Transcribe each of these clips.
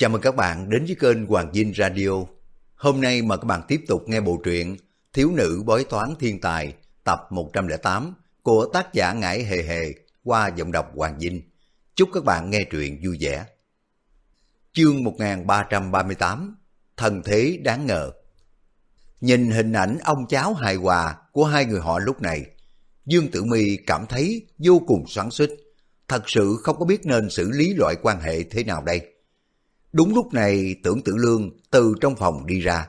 Chào mừng các bạn đến với kênh Hoàng Dinh Radio. Hôm nay mời các bạn tiếp tục nghe bộ truyện Thiếu nữ bói toán thiên tài tập 108 của tác giả Ngải Hề Hề qua giọng đọc Hoàng Dinh. Chúc các bạn nghe truyện vui vẻ. Chương 1338 Thần thế đáng ngờ Nhìn hình ảnh ông cháu hài hòa của hai người họ lúc này, Dương Tử My cảm thấy vô cùng xoắn xích. Thật sự không có biết nên xử lý loại quan hệ thế nào đây. Đúng lúc này tưởng tử lương từ trong phòng đi ra.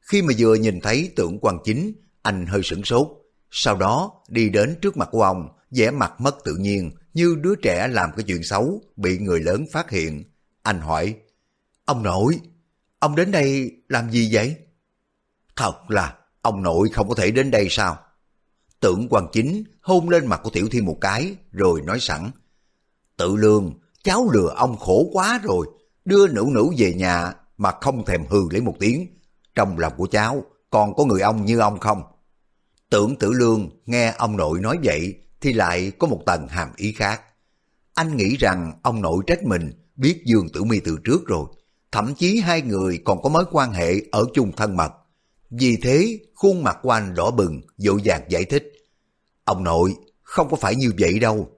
Khi mà vừa nhìn thấy tưởng quan chính, anh hơi sửng sốt. Sau đó đi đến trước mặt của ông, vẻ mặt mất tự nhiên như đứa trẻ làm cái chuyện xấu bị người lớn phát hiện. Anh hỏi, ông nội, ông đến đây làm gì vậy? Thật là, ông nội không có thể đến đây sao? Tưởng quan chính hôn lên mặt của Tiểu Thiên một cái rồi nói sẵn, tự lương, cháu lừa ông khổ quá rồi, đưa nữ nữ về nhà mà không thèm hừ lấy một tiếng. Trong lòng của cháu còn có người ông như ông không? Tưởng tử lương nghe ông nội nói vậy thì lại có một tầng hàm ý khác. Anh nghĩ rằng ông nội trách mình biết Dương Tử Mi từ trước rồi. Thậm chí hai người còn có mối quan hệ ở chung thân mật. Vì thế khuôn mặt của anh đỏ bừng, dội dàng giải thích. Ông nội, không có phải như vậy đâu.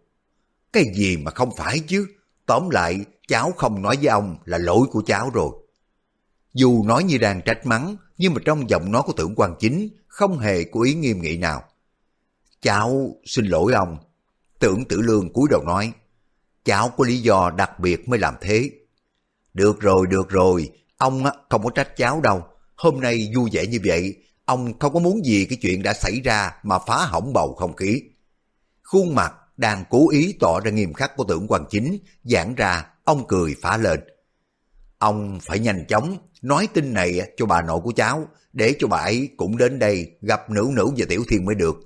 Cái gì mà không phải chứ? Tóm lại, cháu không nói với ông là lỗi của cháu rồi. Dù nói như đang trách mắng, nhưng mà trong giọng nói của tưởng quan chính không hề có ý nghiêm nghị nào. Cháu xin lỗi ông. Tưởng tử lương cúi đầu nói, cháu có lý do đặc biệt mới làm thế. Được rồi, được rồi, ông không có trách cháu đâu. Hôm nay vui vẻ như vậy, ông không có muốn gì cái chuyện đã xảy ra mà phá hỏng bầu không khí. Khuôn mặt đang cố ý tỏ ra nghiêm khắc của tưởng quan chính, giãn ra, ông cười phá lên. Ông phải nhanh chóng nói tin này cho bà nội của cháu, để cho bà ấy cũng đến đây gặp nữ nữ và tiểu thiên mới được.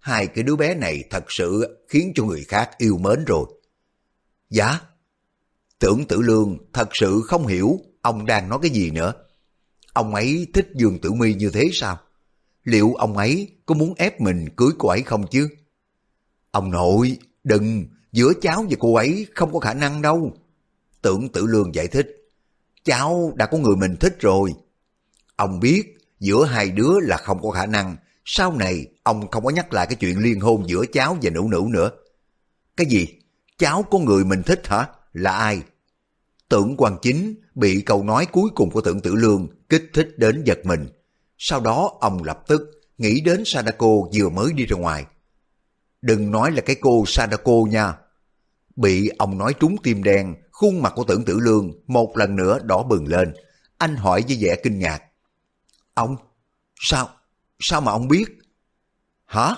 Hai cái đứa bé này thật sự khiến cho người khác yêu mến rồi. Dạ? Tưởng tử lương thật sự không hiểu ông đang nói cái gì nữa. Ông ấy thích Dương Tử Mi như thế sao? Liệu ông ấy có muốn ép mình cưới cô ấy không chứ? Ông nội, đừng, giữa cháu và cô ấy không có khả năng đâu. Tưởng tử lương giải thích, cháu đã có người mình thích rồi. Ông biết giữa hai đứa là không có khả năng, sau này ông không có nhắc lại cái chuyện liên hôn giữa cháu và nữ nữ nữa. Cái gì? Cháu có người mình thích hả? Là ai? Tưởng quan chính bị câu nói cuối cùng của tưởng tử lương kích thích đến giật mình. Sau đó ông lập tức nghĩ đến Sadako vừa mới đi ra ngoài. Đừng nói là cái cô Sadako nha. Bị ông nói trúng tim đen, khuôn mặt của tưởng tử lương một lần nữa đỏ bừng lên. Anh hỏi với vẻ kinh ngạc. Ông, sao, sao mà ông biết? Hả?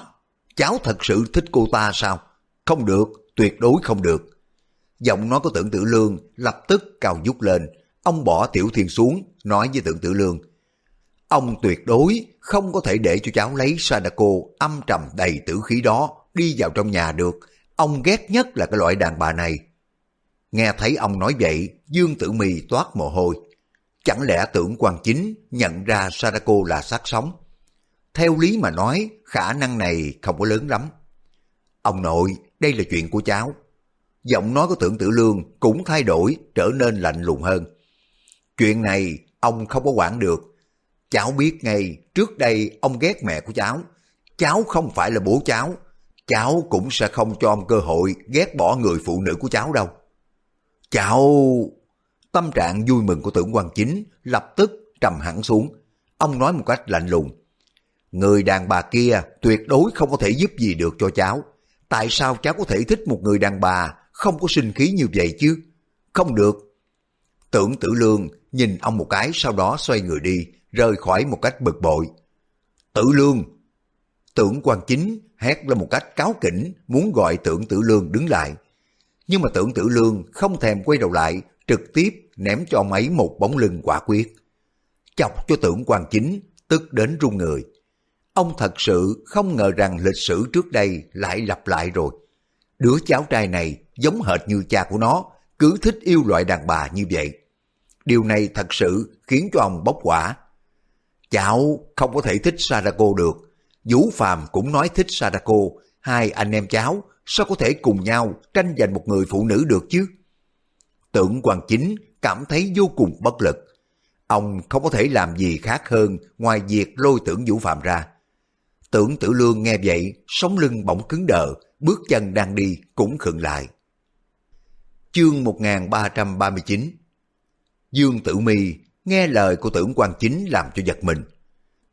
Cháu thật sự thích cô ta sao? Không được, tuyệt đối không được. Giọng nói của tưởng tử lương lập tức cao vút lên. Ông bỏ tiểu thiên xuống, nói với tưởng tử lương. Ông tuyệt đối không có thể để cho cháu lấy Sadako âm trầm đầy tử khí đó đi vào trong nhà được. Ông ghét nhất là cái loại đàn bà này. Nghe thấy ông nói vậy, Dương Tử mì toát mồ hôi. Chẳng lẽ tưởng quan chính nhận ra Sadako là xác sống? Theo lý mà nói, khả năng này không có lớn lắm. Ông nội, đây là chuyện của cháu. Giọng nói của tưởng tử lương cũng thay đổi, trở nên lạnh lùng hơn. Chuyện này ông không có quản được. Cháu biết ngay, trước đây ông ghét mẹ của cháu. Cháu không phải là bố cháu, cháu cũng sẽ không cho ông cơ hội ghét bỏ người phụ nữ của cháu đâu chào Tâm trạng vui mừng của tưởng quan chính lập tức trầm hẳn xuống. Ông nói một cách lạnh lùng. Người đàn bà kia tuyệt đối không có thể giúp gì được cho cháu. Tại sao cháu có thể thích một người đàn bà không có sinh khí như vậy chứ? Không được. Tưởng tử lương nhìn ông một cái sau đó xoay người đi, rời khỏi một cách bực bội. Tử lương! Tưởng quan chính hét lên một cách cáo kỉnh muốn gọi tưởng tử lương đứng lại. Nhưng mà tưởng tử lương không thèm quay đầu lại, trực tiếp ném cho ông ấy một bóng lưng quả quyết. Chọc cho tưởng quan chính, tức đến run người. Ông thật sự không ngờ rằng lịch sử trước đây lại lặp lại rồi. Đứa cháu trai này giống hệt như cha của nó, cứ thích yêu loại đàn bà như vậy. Điều này thật sự khiến cho ông bốc quả. Cháu không có thể thích Sadako được, Vũ Phàm cũng nói thích Sadako, hai anh em cháu sao có thể cùng nhau tranh giành một người phụ nữ được chứ? Tưởng Hoàng Chính cảm thấy vô cùng bất lực. Ông không có thể làm gì khác hơn ngoài việc lôi tưởng Vũ Phạm ra. Tưởng tử lương nghe vậy, sống lưng bỗng cứng đờ, bước chân đang đi cũng khựng lại. Chương 1339 Dương Tử Mi nghe lời của tưởng quan chính làm cho giật mình.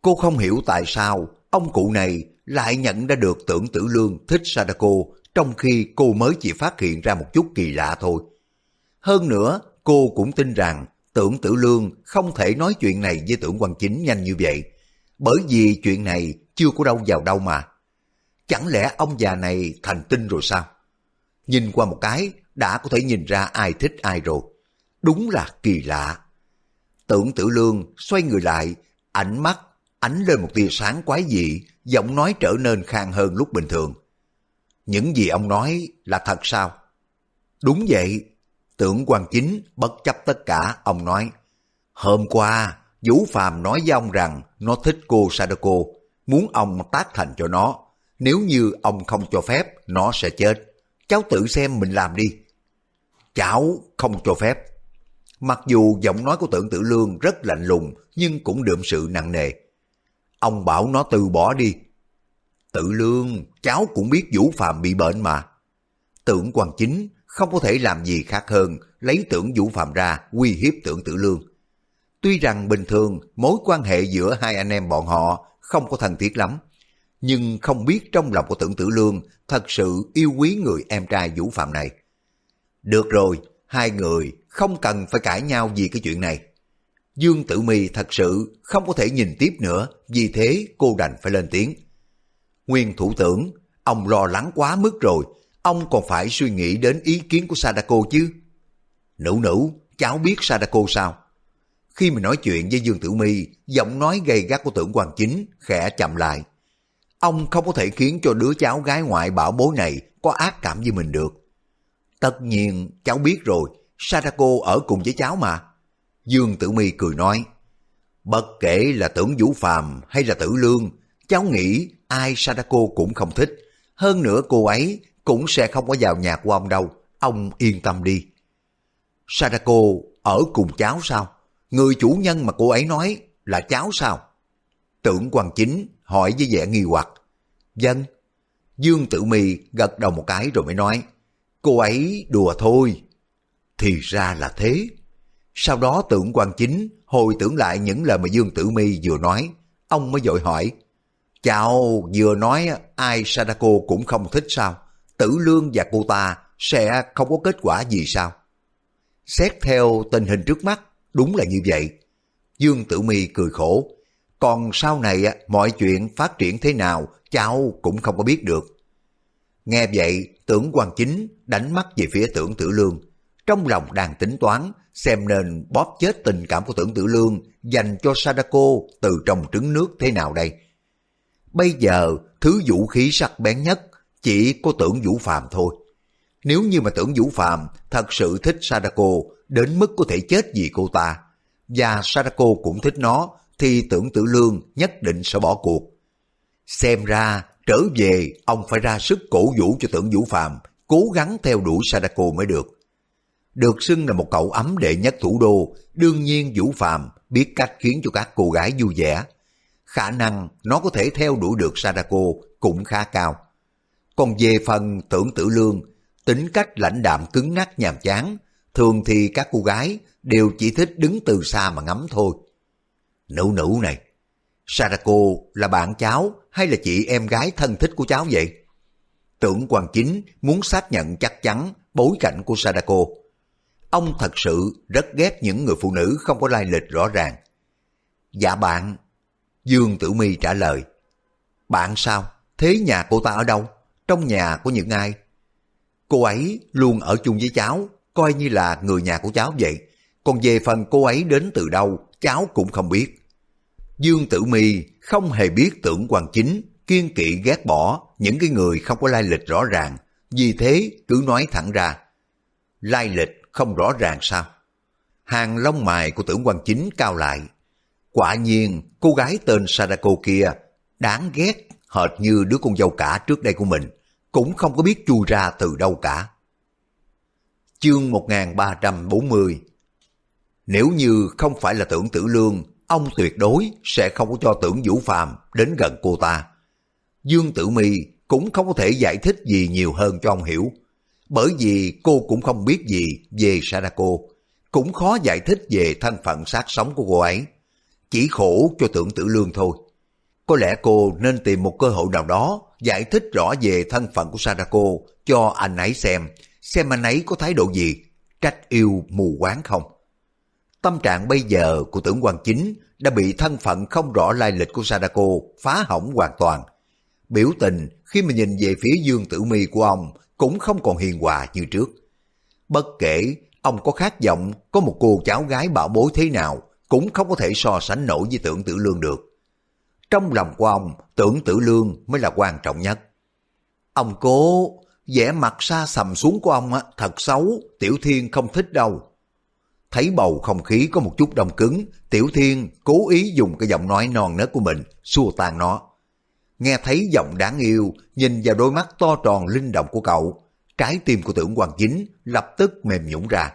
Cô không hiểu tại sao ông cụ này lại nhận ra được tưởng tử lương thích Sadako trong khi cô mới chỉ phát hiện ra một chút kỳ lạ thôi. Hơn nữa, cô cũng tin rằng tưởng tử lương không thể nói chuyện này với tưởng quan chính nhanh như vậy, bởi vì chuyện này chưa có đâu vào đâu mà. Chẳng lẽ ông già này thành tinh rồi sao? Nhìn qua một cái đã có thể nhìn ra ai thích ai rồi. Đúng là kỳ lạ. Tưởng tử lương xoay người lại, ánh mắt ánh lên một tia sáng quái dị, giọng nói trở nên khang hơn lúc bình thường. Những gì ông nói là thật sao? Đúng vậy. Tưởng quan chính bất chấp tất cả, ông nói. Hôm qua, Vũ Phàm nói với ông rằng nó thích cô Sadako, muốn ông tác thành cho nó. Nếu như ông không cho phép, nó sẽ chết. Cháu tự xem mình làm đi. Cháu không cho phép. Mặc dù giọng nói của tưởng tử lương rất lạnh lùng, nhưng cũng đượm sự nặng nề. Ông bảo nó từ bỏ đi. Tự lương, cháu cũng biết Vũ Phạm bị bệnh mà. Tưởng quan chính không có thể làm gì khác hơn lấy tưởng Vũ Phạm ra uy hiếp tưởng tử lương. Tuy rằng bình thường mối quan hệ giữa hai anh em bọn họ không có thân thiết lắm, nhưng không biết trong lòng của tưởng tử lương thật sự yêu quý người em trai Vũ Phạm này. Được rồi, hai người không cần phải cãi nhau vì cái chuyện này. Dương Tử Mi thật sự không có thể nhìn tiếp nữa, vì thế cô đành phải lên tiếng. Nguyên thủ tưởng, ông lo lắng quá mức rồi, ông còn phải suy nghĩ đến ý kiến của Sadako chứ. Nữ nữ, cháu biết Sadako sao? Khi mình nói chuyện với Dương Tử Mi, giọng nói gay gắt của tưởng Hoàng chính khẽ chậm lại. Ông không có thể khiến cho đứa cháu gái ngoại bảo bối này có ác cảm với mình được. Tất nhiên, cháu biết rồi, Sadako ở cùng với cháu mà. Dương Tử Mi cười nói, bất kể là tưởng Vũ Phàm hay là tử lương, cháu nghĩ ai Sadako cũng không thích. Hơn nữa cô ấy cũng sẽ không có vào nhà của ông đâu, ông yên tâm đi. Sadako ở cùng cháu sao? Người chủ nhân mà cô ấy nói là cháu sao? Tưởng quan chính hỏi với vẻ nghi hoặc. Dân. Dương Tử mì gật đầu một cái rồi mới nói. Cô ấy đùa thôi. Thì ra là thế. Sau đó tưởng quan chính hồi tưởng lại những lời mà Dương Tử Mi vừa nói. Ông mới dội hỏi chào vừa nói ai Sadako cũng không thích sao? Tử Lương và cô ta sẽ không có kết quả gì sao? Xét theo tình hình trước mắt, đúng là như vậy. Dương Tử Mi cười khổ. Còn sau này mọi chuyện phát triển thế nào cháu cũng không có biết được. Nghe vậy, tưởng quan chính đánh mắt về phía tưởng tử lương. Trong lòng đang tính toán xem nên bóp chết tình cảm của tưởng tử lương dành cho Sadako từ trong trứng nước thế nào đây. Bây giờ, thứ vũ khí sắc bén nhất chỉ có tưởng vũ phàm thôi. Nếu như mà tưởng vũ phàm thật sự thích Sadako đến mức có thể chết vì cô ta, và Sadako cũng thích nó, thì tưởng tử lương nhất định sẽ bỏ cuộc. Xem ra, trở về ông phải ra sức cổ vũ cho tưởng vũ phàm, cố gắng theo đuổi Sadako mới được. Được xưng là một cậu ấm đệ nhất thủ đô, đương nhiên vũ phàm biết cách khiến cho các cô gái vui vẻ. Khả năng nó có thể theo đuổi được Sadako cũng khá cao. Còn về phần tưởng tử lương, tính cách lãnh đạm cứng ngắc nhàm chán, thường thì các cô gái đều chỉ thích đứng từ xa mà ngắm thôi. Nữ nữ này, Sadako là bạn cháu hay là chị em gái thân thích của cháu vậy? Tưởng Hoàng chính muốn xác nhận chắc chắn bối cảnh của Sadako. Ông thật sự rất ghét những người phụ nữ không có lai lịch rõ ràng. Dạ bạn. Dương Tử Mi trả lời. Bạn sao? Thế nhà cô ta ở đâu? Trong nhà của những ai? Cô ấy luôn ở chung với cháu, coi như là người nhà của cháu vậy. Còn về phần cô ấy đến từ đâu, cháu cũng không biết. Dương Tử Mi không hề biết tưởng Hoàng chính, kiên kỵ ghét bỏ những cái người không có lai lịch rõ ràng, vì thế cứ nói thẳng ra. Lai lịch không rõ ràng sao? Hàng lông mày của tưởng Hoàng chính cao lại. Quả nhiên, cô gái tên Sadako kia đáng ghét hệt như đứa con dâu cả trước đây của mình, cũng không có biết chui ra từ đâu cả. Chương 1340 Nếu như không phải là tưởng tử lương, ông tuyệt đối sẽ không có cho tưởng vũ phàm đến gần cô ta. Dương Tử Mi cũng không có thể giải thích gì nhiều hơn cho ông hiểu. Bởi vì cô cũng không biết gì về Sadako, cũng khó giải thích về thân phận sát sống của cô ấy. Chỉ khổ cho tưởng tử lương thôi. Có lẽ cô nên tìm một cơ hội nào đó giải thích rõ về thân phận của Sadako cho anh ấy xem, xem anh ấy có thái độ gì, trách yêu mù quáng không. Tâm trạng bây giờ của tưởng quan chính đã bị thân phận không rõ lai lịch của Sadako phá hỏng hoàn toàn. Biểu tình khi mà nhìn về phía dương tử mi của ông cũng không còn hiền hòa như trước. Bất kể ông có khát vọng có một cô cháu gái bảo bối thế nào cũng không có thể so sánh nổi với tưởng tử lương được. Trong lòng của ông, tưởng tử lương mới là quan trọng nhất. Ông cố, vẻ mặt xa sầm xuống của ông thật xấu, Tiểu Thiên không thích đâu. Thấy bầu không khí có một chút đông cứng, Tiểu Thiên cố ý dùng cái giọng nói non nớt của mình, xua tan nó. Nghe thấy giọng đáng yêu, nhìn vào đôi mắt to tròn linh động của cậu, trái tim của tưởng hoàng chính lập tức mềm nhũng ra.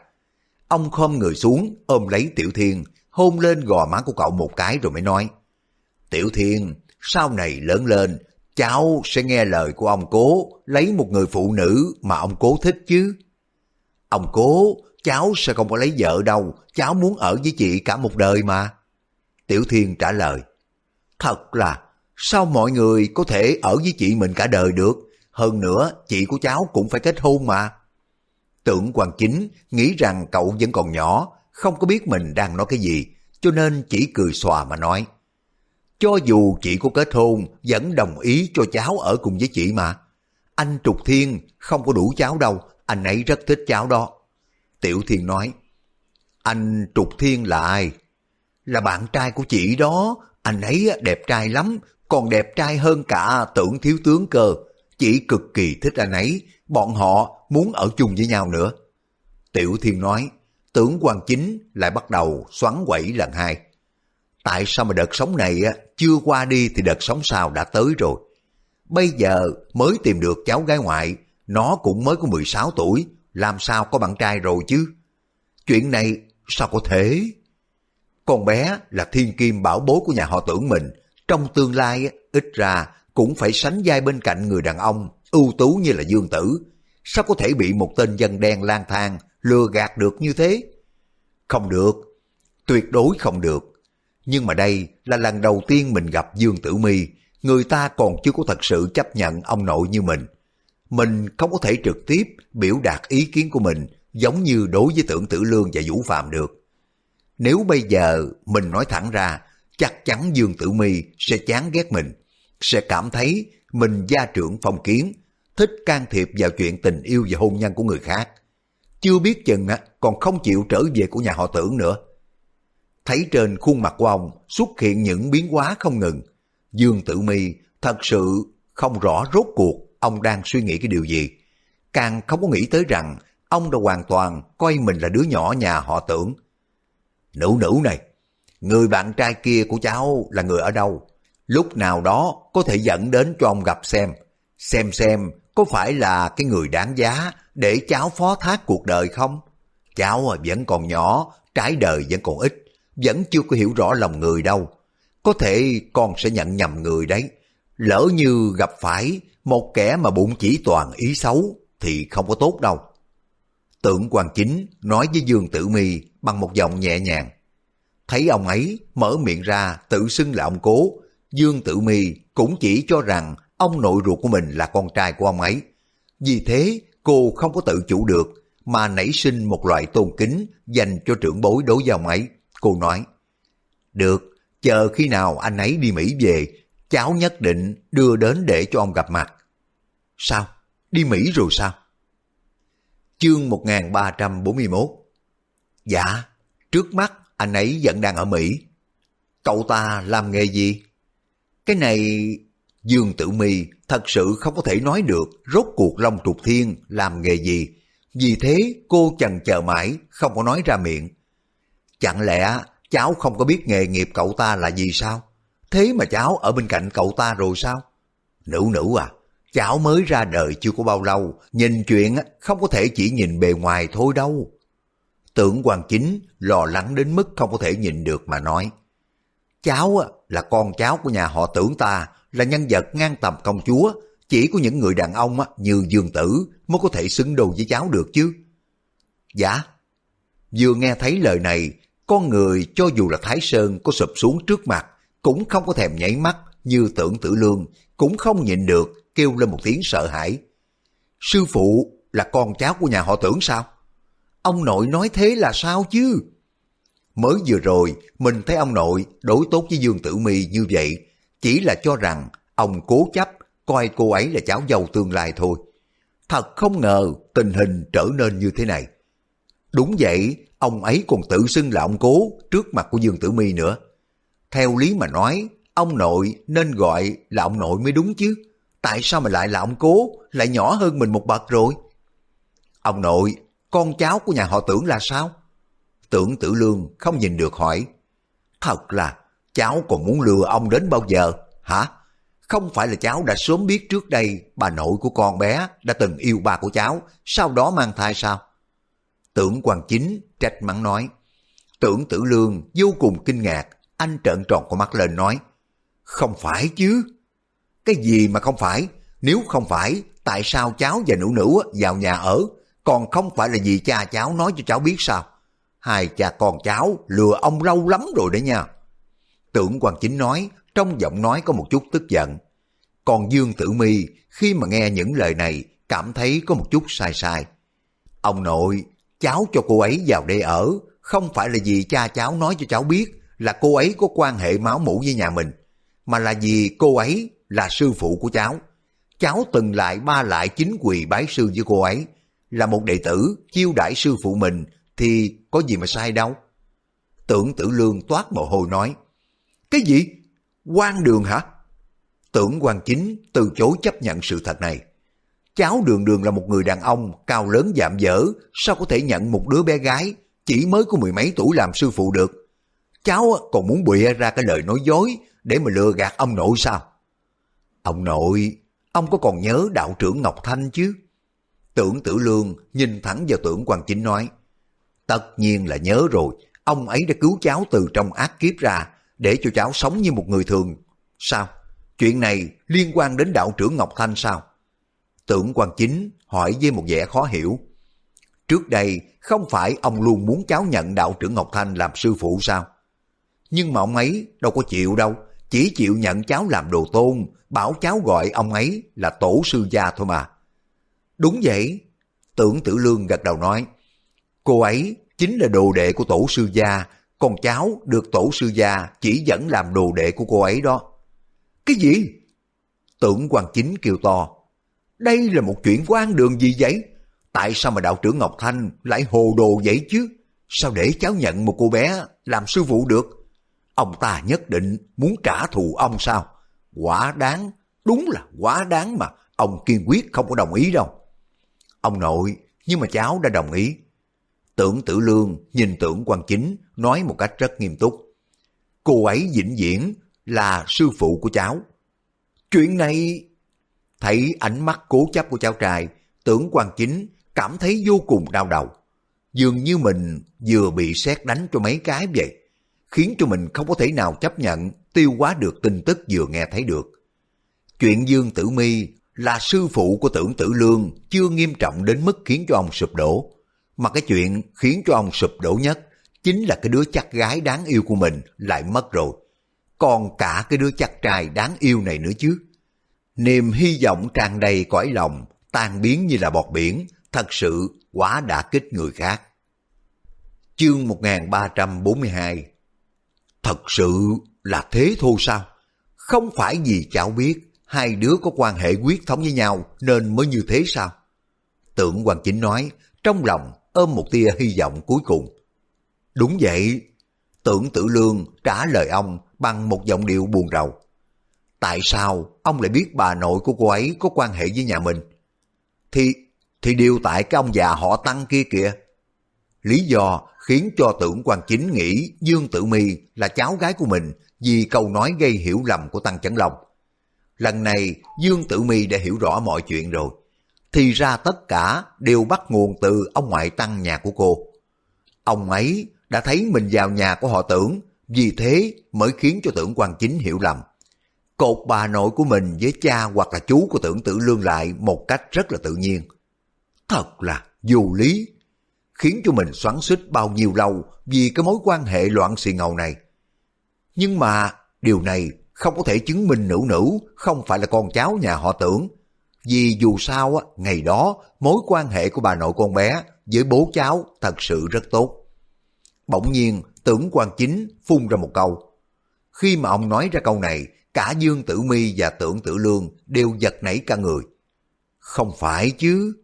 Ông khom người xuống, ôm lấy Tiểu Thiên, hôn lên gò má của cậu một cái rồi mới nói. Tiểu Thiên, sau này lớn lên, cháu sẽ nghe lời của ông cố, lấy một người phụ nữ mà ông cố thích chứ. Ông cố, cháu sẽ không có lấy vợ đâu, cháu muốn ở với chị cả một đời mà. Tiểu Thiên trả lời, thật là, sao mọi người có thể ở với chị mình cả đời được, hơn nữa chị của cháu cũng phải kết hôn mà. Tưởng Hoàng Chính nghĩ rằng cậu vẫn còn nhỏ, không có biết mình đang nói cái gì, cho nên chỉ cười xòa mà nói. Cho dù chị có kết hôn, vẫn đồng ý cho cháu ở cùng với chị mà. Anh Trục Thiên không có đủ cháu đâu, anh ấy rất thích cháu đó. Tiểu Thiên nói, anh Trục Thiên là ai? Là bạn trai của chị đó, anh ấy đẹp trai lắm, còn đẹp trai hơn cả tưởng thiếu tướng cơ. Chị cực kỳ thích anh ấy, bọn họ muốn ở chung với nhau nữa. Tiểu Thiên nói, tưởng quan chính lại bắt đầu xoắn quẩy lần hai. Tại sao mà đợt sống này chưa qua đi thì đợt sống sau đã tới rồi. Bây giờ mới tìm được cháu gái ngoại, nó cũng mới có 16 tuổi, làm sao có bạn trai rồi chứ? Chuyện này sao có thể? Con bé là thiên kim bảo bối của nhà họ tưởng mình, trong tương lai ít ra cũng phải sánh vai bên cạnh người đàn ông ưu tú như là Dương Tử. Sao có thể bị một tên dân đen lang thang lừa gạt được như thế? Không được, tuyệt đối không được. Nhưng mà đây là lần đầu tiên mình gặp Dương Tử Mi, người ta còn chưa có thật sự chấp nhận ông nội như mình. Mình không có thể trực tiếp biểu đạt ý kiến của mình giống như đối với tưởng tử lương và vũ phạm được. Nếu bây giờ mình nói thẳng ra, chắc chắn Dương Tử Mi sẽ chán ghét mình, sẽ cảm thấy mình gia trưởng phong kiến, thích can thiệp vào chuyện tình yêu và hôn nhân của người khác. Chưa biết chừng còn không chịu trở về của nhà họ tưởng nữa. Thấy trên khuôn mặt của ông xuất hiện những biến hóa không ngừng. Dương Tử Mi thật sự không rõ rốt cuộc ông đang suy nghĩ cái điều gì. Càng không có nghĩ tới rằng ông đã hoàn toàn coi mình là đứa nhỏ nhà họ tưởng. Nữ nữ này, người bạn trai kia của cháu là người ở đâu? Lúc nào đó có thể dẫn đến cho ông gặp xem. Xem xem có phải là cái người đáng giá để cháu phó thác cuộc đời không? Cháu à, vẫn còn nhỏ, trái đời vẫn còn ít vẫn chưa có hiểu rõ lòng người đâu. Có thể con sẽ nhận nhầm người đấy. Lỡ như gặp phải một kẻ mà bụng chỉ toàn ý xấu thì không có tốt đâu. Tưởng quan chính nói với Dương Tử Mi bằng một giọng nhẹ nhàng. Thấy ông ấy mở miệng ra tự xưng là ông cố, Dương Tử Mi cũng chỉ cho rằng ông nội ruột của mình là con trai của ông ấy. Vì thế cô không có tự chủ được mà nảy sinh một loại tôn kính dành cho trưởng bối đối với ông ấy. Cô nói, được, chờ khi nào anh ấy đi Mỹ về, cháu nhất định đưa đến để cho ông gặp mặt. Sao? Đi Mỹ rồi sao? Chương 1341 Dạ, trước mắt anh ấy vẫn đang ở Mỹ. Cậu ta làm nghề gì? Cái này Dương Tử Mi thật sự không có thể nói được rốt cuộc Long Trục Thiên làm nghề gì. Vì thế cô chần chờ mãi không có nói ra miệng. Chẳng lẽ cháu không có biết nghề nghiệp cậu ta là gì sao? Thế mà cháu ở bên cạnh cậu ta rồi sao? Nữ nữ à, cháu mới ra đời chưa có bao lâu, nhìn chuyện không có thể chỉ nhìn bề ngoài thôi đâu. Tưởng hoàng chính lo lắng đến mức không có thể nhìn được mà nói. Cháu là con cháu của nhà họ tưởng ta, là nhân vật ngang tầm công chúa, chỉ có những người đàn ông như Dương Tử mới có thể xứng đôi với cháu được chứ. Dạ. Vừa nghe thấy lời này, con người cho dù là Thái Sơn có sụp xuống trước mặt, cũng không có thèm nhảy mắt như tưởng tử lương, cũng không nhịn được, kêu lên một tiếng sợ hãi. Sư phụ là con cháu của nhà họ tưởng sao? Ông nội nói thế là sao chứ? Mới vừa rồi, mình thấy ông nội đối tốt với Dương Tử Mi như vậy, chỉ là cho rằng ông cố chấp coi cô ấy là cháu dâu tương lai thôi. Thật không ngờ tình hình trở nên như thế này. Đúng vậy, ông ấy còn tự xưng là ông cố trước mặt của Dương Tử Mi nữa. Theo lý mà nói, ông nội nên gọi là ông nội mới đúng chứ. Tại sao mà lại là ông cố, lại nhỏ hơn mình một bậc rồi? Ông nội, con cháu của nhà họ tưởng là sao? Tưởng tử lương không nhìn được hỏi. Thật là, cháu còn muốn lừa ông đến bao giờ, hả? Không phải là cháu đã sớm biết trước đây bà nội của con bé đã từng yêu ba của cháu, sau đó mang thai sao? Tưởng hoàng chính trách mắng nói. Tưởng tử lương vô cùng kinh ngạc, anh trợn tròn con mắt lên nói. Không phải chứ. Cái gì mà không phải? Nếu không phải, tại sao cháu và nữ nữ vào nhà ở, còn không phải là vì cha cháu nói cho cháu biết sao? Hai cha con cháu lừa ông lâu lắm rồi đấy nha. Tưởng quan chính nói, trong giọng nói có một chút tức giận. Còn Dương Tử Mi khi mà nghe những lời này cảm thấy có một chút sai sai. Ông nội, cháu cho cô ấy vào đây ở, không phải là vì cha cháu nói cho cháu biết là cô ấy có quan hệ máu mủ với nhà mình, mà là vì cô ấy là sư phụ của cháu. Cháu từng lại ba lại chính quỳ bái sư với cô ấy, là một đệ tử chiêu đãi sư phụ mình thì có gì mà sai đâu. Tưởng tử lương toát mồ hôi nói, cái gì? quan đường hả? Tưởng quan chính từ chối chấp nhận sự thật này. Cháu đường đường là một người đàn ông cao lớn dạm dở, sao có thể nhận một đứa bé gái chỉ mới có mười mấy tuổi làm sư phụ được? Cháu còn muốn bịa ra cái lời nói dối để mà lừa gạt ông nội sao? Ông nội, ông có còn nhớ đạo trưởng Ngọc Thanh chứ? Tưởng tử lương nhìn thẳng vào tưởng quan chính nói. Tất nhiên là nhớ rồi, ông ấy đã cứu cháu từ trong ác kiếp ra, để cho cháu sống như một người thường. Sao? Chuyện này liên quan đến đạo trưởng Ngọc Thanh sao? Tưởng quan chính hỏi với một vẻ khó hiểu. Trước đây không phải ông luôn muốn cháu nhận đạo trưởng Ngọc Thanh làm sư phụ sao? Nhưng mà ông ấy đâu có chịu đâu, chỉ chịu nhận cháu làm đồ tôn, bảo cháu gọi ông ấy là tổ sư gia thôi mà. Đúng vậy, tưởng tử lương gật đầu nói, cô ấy chính là đồ đệ của tổ sư gia, còn cháu được tổ sư gia chỉ dẫn làm đồ đệ của cô ấy đó. Cái gì? Tưởng quan chính kêu to, đây là một chuyện quan đường gì vậy? Tại sao mà đạo trưởng Ngọc Thanh lại hồ đồ vậy chứ? Sao để cháu nhận một cô bé làm sư phụ được? Ông ta nhất định muốn trả thù ông sao? Quả đáng, đúng là quá đáng mà ông kiên quyết không có đồng ý đâu. Ông nội, nhưng mà cháu đã đồng ý. Tưởng tử lương nhìn tưởng quan chính nói một cách rất nghiêm túc. Cô ấy vĩnh viễn là sư phụ của cháu. Chuyện này... Thấy ánh mắt cố chấp của cháu trai, tưởng quan chính cảm thấy vô cùng đau đầu. Dường như mình vừa bị xét đánh cho mấy cái vậy, khiến cho mình không có thể nào chấp nhận tiêu hóa được tin tức vừa nghe thấy được. Chuyện Dương Tử Mi là sư phụ của tưởng tử lương chưa nghiêm trọng đến mức khiến cho ông sụp đổ. Mà cái chuyện khiến cho ông sụp đổ nhất chính là cái đứa chắc gái đáng yêu của mình lại mất rồi. Còn cả cái đứa chắc trai đáng yêu này nữa chứ. Niềm hy vọng tràn đầy cõi lòng, tan biến như là bọt biển, thật sự quá đã kích người khác. Chương 1342 Thật sự là thế thôi sao? Không phải vì cháu biết hai đứa có quan hệ quyết thống với nhau nên mới như thế sao? Tưởng Hoàng Chính nói, trong lòng ôm một tia hy vọng cuối cùng. Đúng vậy, tưởng tử lương trả lời ông bằng một giọng điệu buồn rầu. Tại sao ông lại biết bà nội của cô ấy có quan hệ với nhà mình? Thì, thì điều tại cái ông già họ tăng kia kìa. Lý do khiến cho tưởng quan chính nghĩ Dương Tử Mi là cháu gái của mình vì câu nói gây hiểu lầm của Tăng Chấn Long. Lần này Dương Tử Mi đã hiểu rõ mọi chuyện rồi. Thì ra tất cả đều bắt nguồn từ ông ngoại tăng nhà của cô. Ông ấy đã thấy mình vào nhà của họ tưởng, vì thế mới khiến cho tưởng quan chính hiểu lầm. Cột bà nội của mình với cha hoặc là chú của tưởng tử lương lại một cách rất là tự nhiên. Thật là vô lý, khiến cho mình xoắn xích bao nhiêu lâu vì cái mối quan hệ loạn xì ngầu này. Nhưng mà điều này không có thể chứng minh nữ nữ không phải là con cháu nhà họ tưởng. Vì dù sao, ngày đó mối quan hệ của bà nội con bé với bố cháu thật sự rất tốt. Bỗng nhiên tưởng quan chính phun ra một câu. Khi mà ông nói ra câu này, cả Dương Tử Mi và tưởng Tử Lương đều giật nảy cả người. Không phải chứ,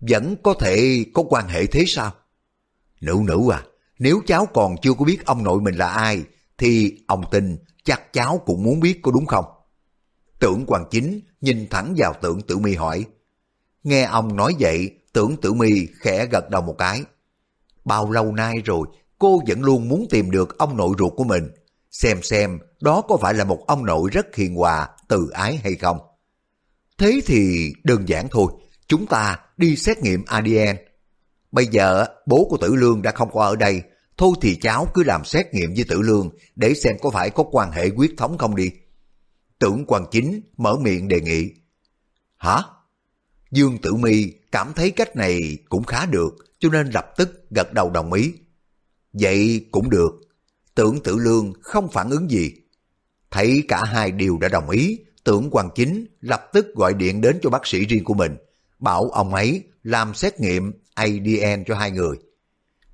vẫn có thể có quan hệ thế sao? Nữ nữ à, nếu cháu còn chưa có biết ông nội mình là ai, thì ông tin chắc cháu cũng muốn biết có đúng không? Tưởng Hoàng Chính nhìn thẳng vào tưởng Tử Mi hỏi. Nghe ông nói vậy, tưởng Tử Mi khẽ gật đầu một cái. Bao lâu nay rồi, cô vẫn luôn muốn tìm được ông nội ruột của mình. Xem xem đó có phải là một ông nội rất hiền hòa, từ ái hay không? Thế thì đơn giản thôi, chúng ta đi xét nghiệm ADN. Bây giờ bố của Tử Lương đã không có ở đây, thôi thì cháu cứ làm xét nghiệm với Tử Lương để xem có phải có quan hệ quyết thống không đi. Tưởng quan chính mở miệng đề nghị. Hả? Dương Tử Mi cảm thấy cách này cũng khá được, cho nên lập tức gật đầu đồng ý. Vậy cũng được. Tưởng Tử Lương không phản ứng gì. Thấy cả hai đều đã đồng ý, tưởng quan chính lập tức gọi điện đến cho bác sĩ riêng của mình, bảo ông ấy làm xét nghiệm ADN cho hai người.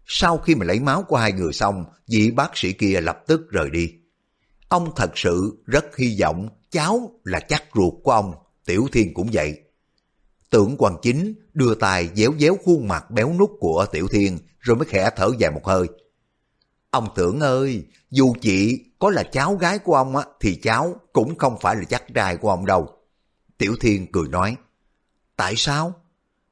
Sau khi mà lấy máu của hai người xong, vị bác sĩ kia lập tức rời đi. Ông thật sự rất hy vọng cháu là chắc ruột của ông, Tiểu Thiên cũng vậy. Tưởng quan chính đưa tay déo déo khuôn mặt béo nút của Tiểu Thiên rồi mới khẽ thở dài một hơi. Ông tưởng ơi, dù chị có là cháu gái của ông á, thì cháu cũng không phải là chắc trai của ông đâu. Tiểu Thiên cười nói, tại sao?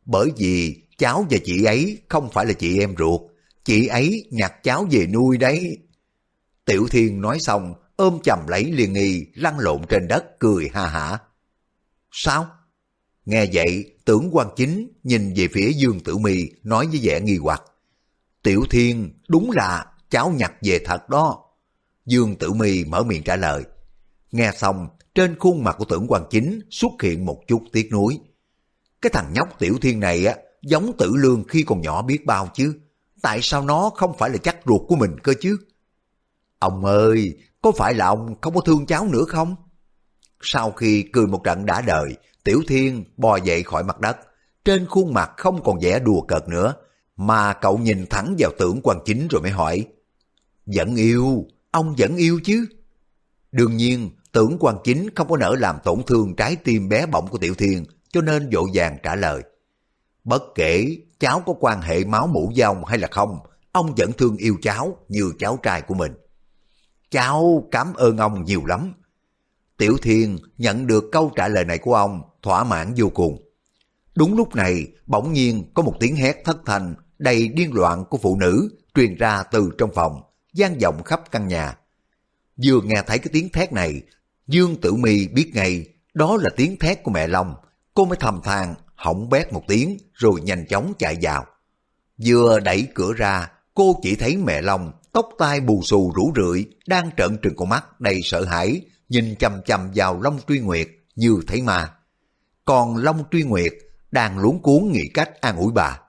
Bởi vì cháu và chị ấy không phải là chị em ruột, chị ấy nhặt cháu về nuôi đấy. Tiểu Thiên nói xong, ôm chầm lấy liền nghi, lăn lộn trên đất, cười ha hả. Sao? Nghe vậy, tưởng quan chính nhìn về phía Dương Tử Mi nói với vẻ nghi hoặc. Tiểu Thiên đúng là cháu nhặt về thật đó. Dương Tử Mi mở miệng trả lời. Nghe xong, trên khuôn mặt của tưởng quan chính xuất hiện một chút tiếc nuối. Cái thằng nhóc Tiểu Thiên này á, giống Tử Lương khi còn nhỏ biết bao chứ. Tại sao nó không phải là chắc ruột của mình cơ chứ? Ông ơi, có phải là ông không có thương cháu nữa không? Sau khi cười một trận đã đời, Tiểu Thiên bò dậy khỏi mặt đất. Trên khuôn mặt không còn vẻ đùa cợt nữa, mà cậu nhìn thẳng vào tưởng quan chính rồi mới hỏi. Vẫn yêu, ông vẫn yêu chứ? Đương nhiên, tưởng quan chính không có nỡ làm tổn thương trái tim bé bỏng của Tiểu Thiên, cho nên vội vàng trả lời. Bất kể cháu có quan hệ máu mủ với ông hay là không, ông vẫn thương yêu cháu như cháu trai của mình. Cháu cảm ơn ông nhiều lắm. Tiểu Thiên nhận được câu trả lời này của ông, thỏa mãn vô cùng. Đúng lúc này, bỗng nhiên có một tiếng hét thất thanh đầy điên loạn của phụ nữ truyền ra từ trong phòng, gian vọng khắp căn nhà. Vừa nghe thấy cái tiếng thét này, Dương Tử Mi biết ngay đó là tiếng thét của mẹ Long. Cô mới thầm than, hỏng bét một tiếng rồi nhanh chóng chạy vào. Vừa đẩy cửa ra, cô chỉ thấy mẹ Long tóc tai bù xù rủ rượi, đang trợn trừng con mắt đầy sợ hãi, nhìn chầm chầm vào Long Truy Nguyệt như thấy ma. Còn Long Truy Nguyệt đang luống cuốn nghĩ cách an ủi bà.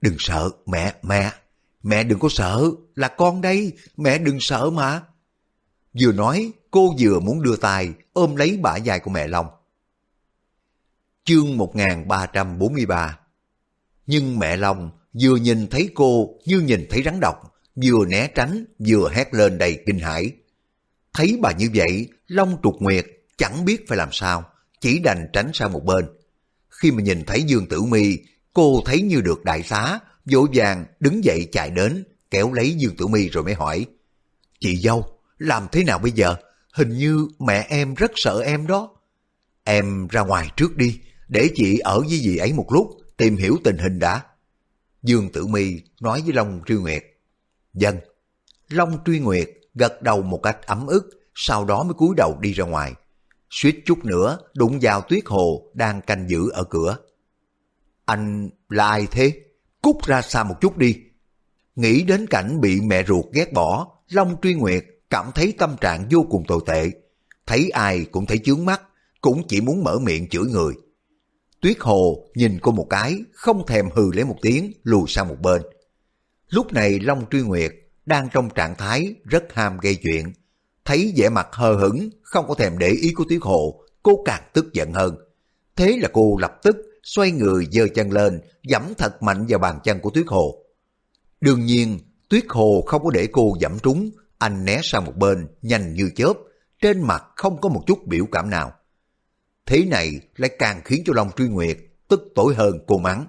Đừng sợ, mẹ, mẹ, mẹ đừng có sợ, là con đây, mẹ đừng sợ mà. Vừa nói, cô vừa muốn đưa tay ôm lấy bả vai của mẹ Long. Chương 1343 Nhưng mẹ Long vừa nhìn thấy cô như nhìn thấy rắn độc, vừa né tránh vừa hét lên đầy kinh hãi. Thấy bà như vậy, Long trục nguyệt chẳng biết phải làm sao, chỉ đành tránh sang một bên. Khi mà nhìn thấy Dương Tử Mi, cô thấy như được đại xá, vội vàng đứng dậy chạy đến, kéo lấy Dương Tử Mi rồi mới hỏi. Chị dâu, làm thế nào bây giờ? Hình như mẹ em rất sợ em đó. Em ra ngoài trước đi, để chị ở với dì ấy một lúc, tìm hiểu tình hình đã. Dương Tử Mi nói với Long Triêu Nguyệt. Dân. Long Truy Nguyệt gật đầu một cách ấm ức, sau đó mới cúi đầu đi ra ngoài. Suýt chút nữa đụng vào Tuyết Hồ đang canh giữ ở cửa. Anh là ai thế? Cút ra xa một chút đi. Nghĩ đến cảnh bị mẹ ruột ghét bỏ, Long Truy Nguyệt cảm thấy tâm trạng vô cùng tồi tệ. Thấy ai cũng thấy chướng mắt, cũng chỉ muốn mở miệng chửi người. Tuyết Hồ nhìn cô một cái, không thèm hừ lấy một tiếng, lùi sang một bên. Lúc này Long Truy Nguyệt đang trong trạng thái rất ham gây chuyện. Thấy vẻ mặt hờ hững, không có thèm để ý của Tuyết Hồ, cô càng tức giận hơn. Thế là cô lập tức xoay người giơ chân lên, dẫm thật mạnh vào bàn chân của Tuyết Hồ. Đương nhiên, Tuyết Hồ không có để cô dẫm trúng, anh né sang một bên, nhanh như chớp, trên mặt không có một chút biểu cảm nào. Thế này lại càng khiến cho Long Truy Nguyệt tức tối hơn cô mắng.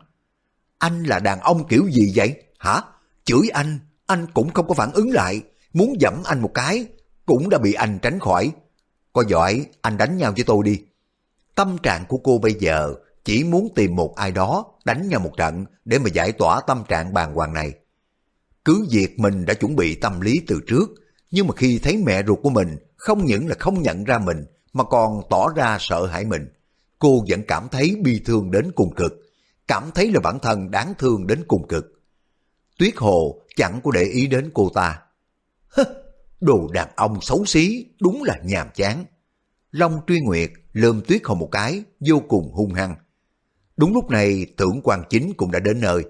Anh là đàn ông kiểu gì vậy? Hả? Chửi anh, anh cũng không có phản ứng lại. Muốn dẫm anh một cái, cũng đã bị anh tránh khỏi. Có giỏi, anh đánh nhau với tôi đi. Tâm trạng của cô bây giờ chỉ muốn tìm một ai đó đánh nhau một trận để mà giải tỏa tâm trạng bàng hoàng này. Cứ việc mình đã chuẩn bị tâm lý từ trước, nhưng mà khi thấy mẹ ruột của mình không những là không nhận ra mình mà còn tỏ ra sợ hãi mình, cô vẫn cảm thấy bi thương đến cùng cực, cảm thấy là bản thân đáng thương đến cùng cực. Tuyết Hồ chẳng có để ý đến cô ta. Hứ, đồ đàn ông xấu xí, đúng là nhàm chán. Long Truy Nguyệt lơm Tuyết Hồ một cái, vô cùng hung hăng. Đúng lúc này tưởng quan chính cũng đã đến nơi.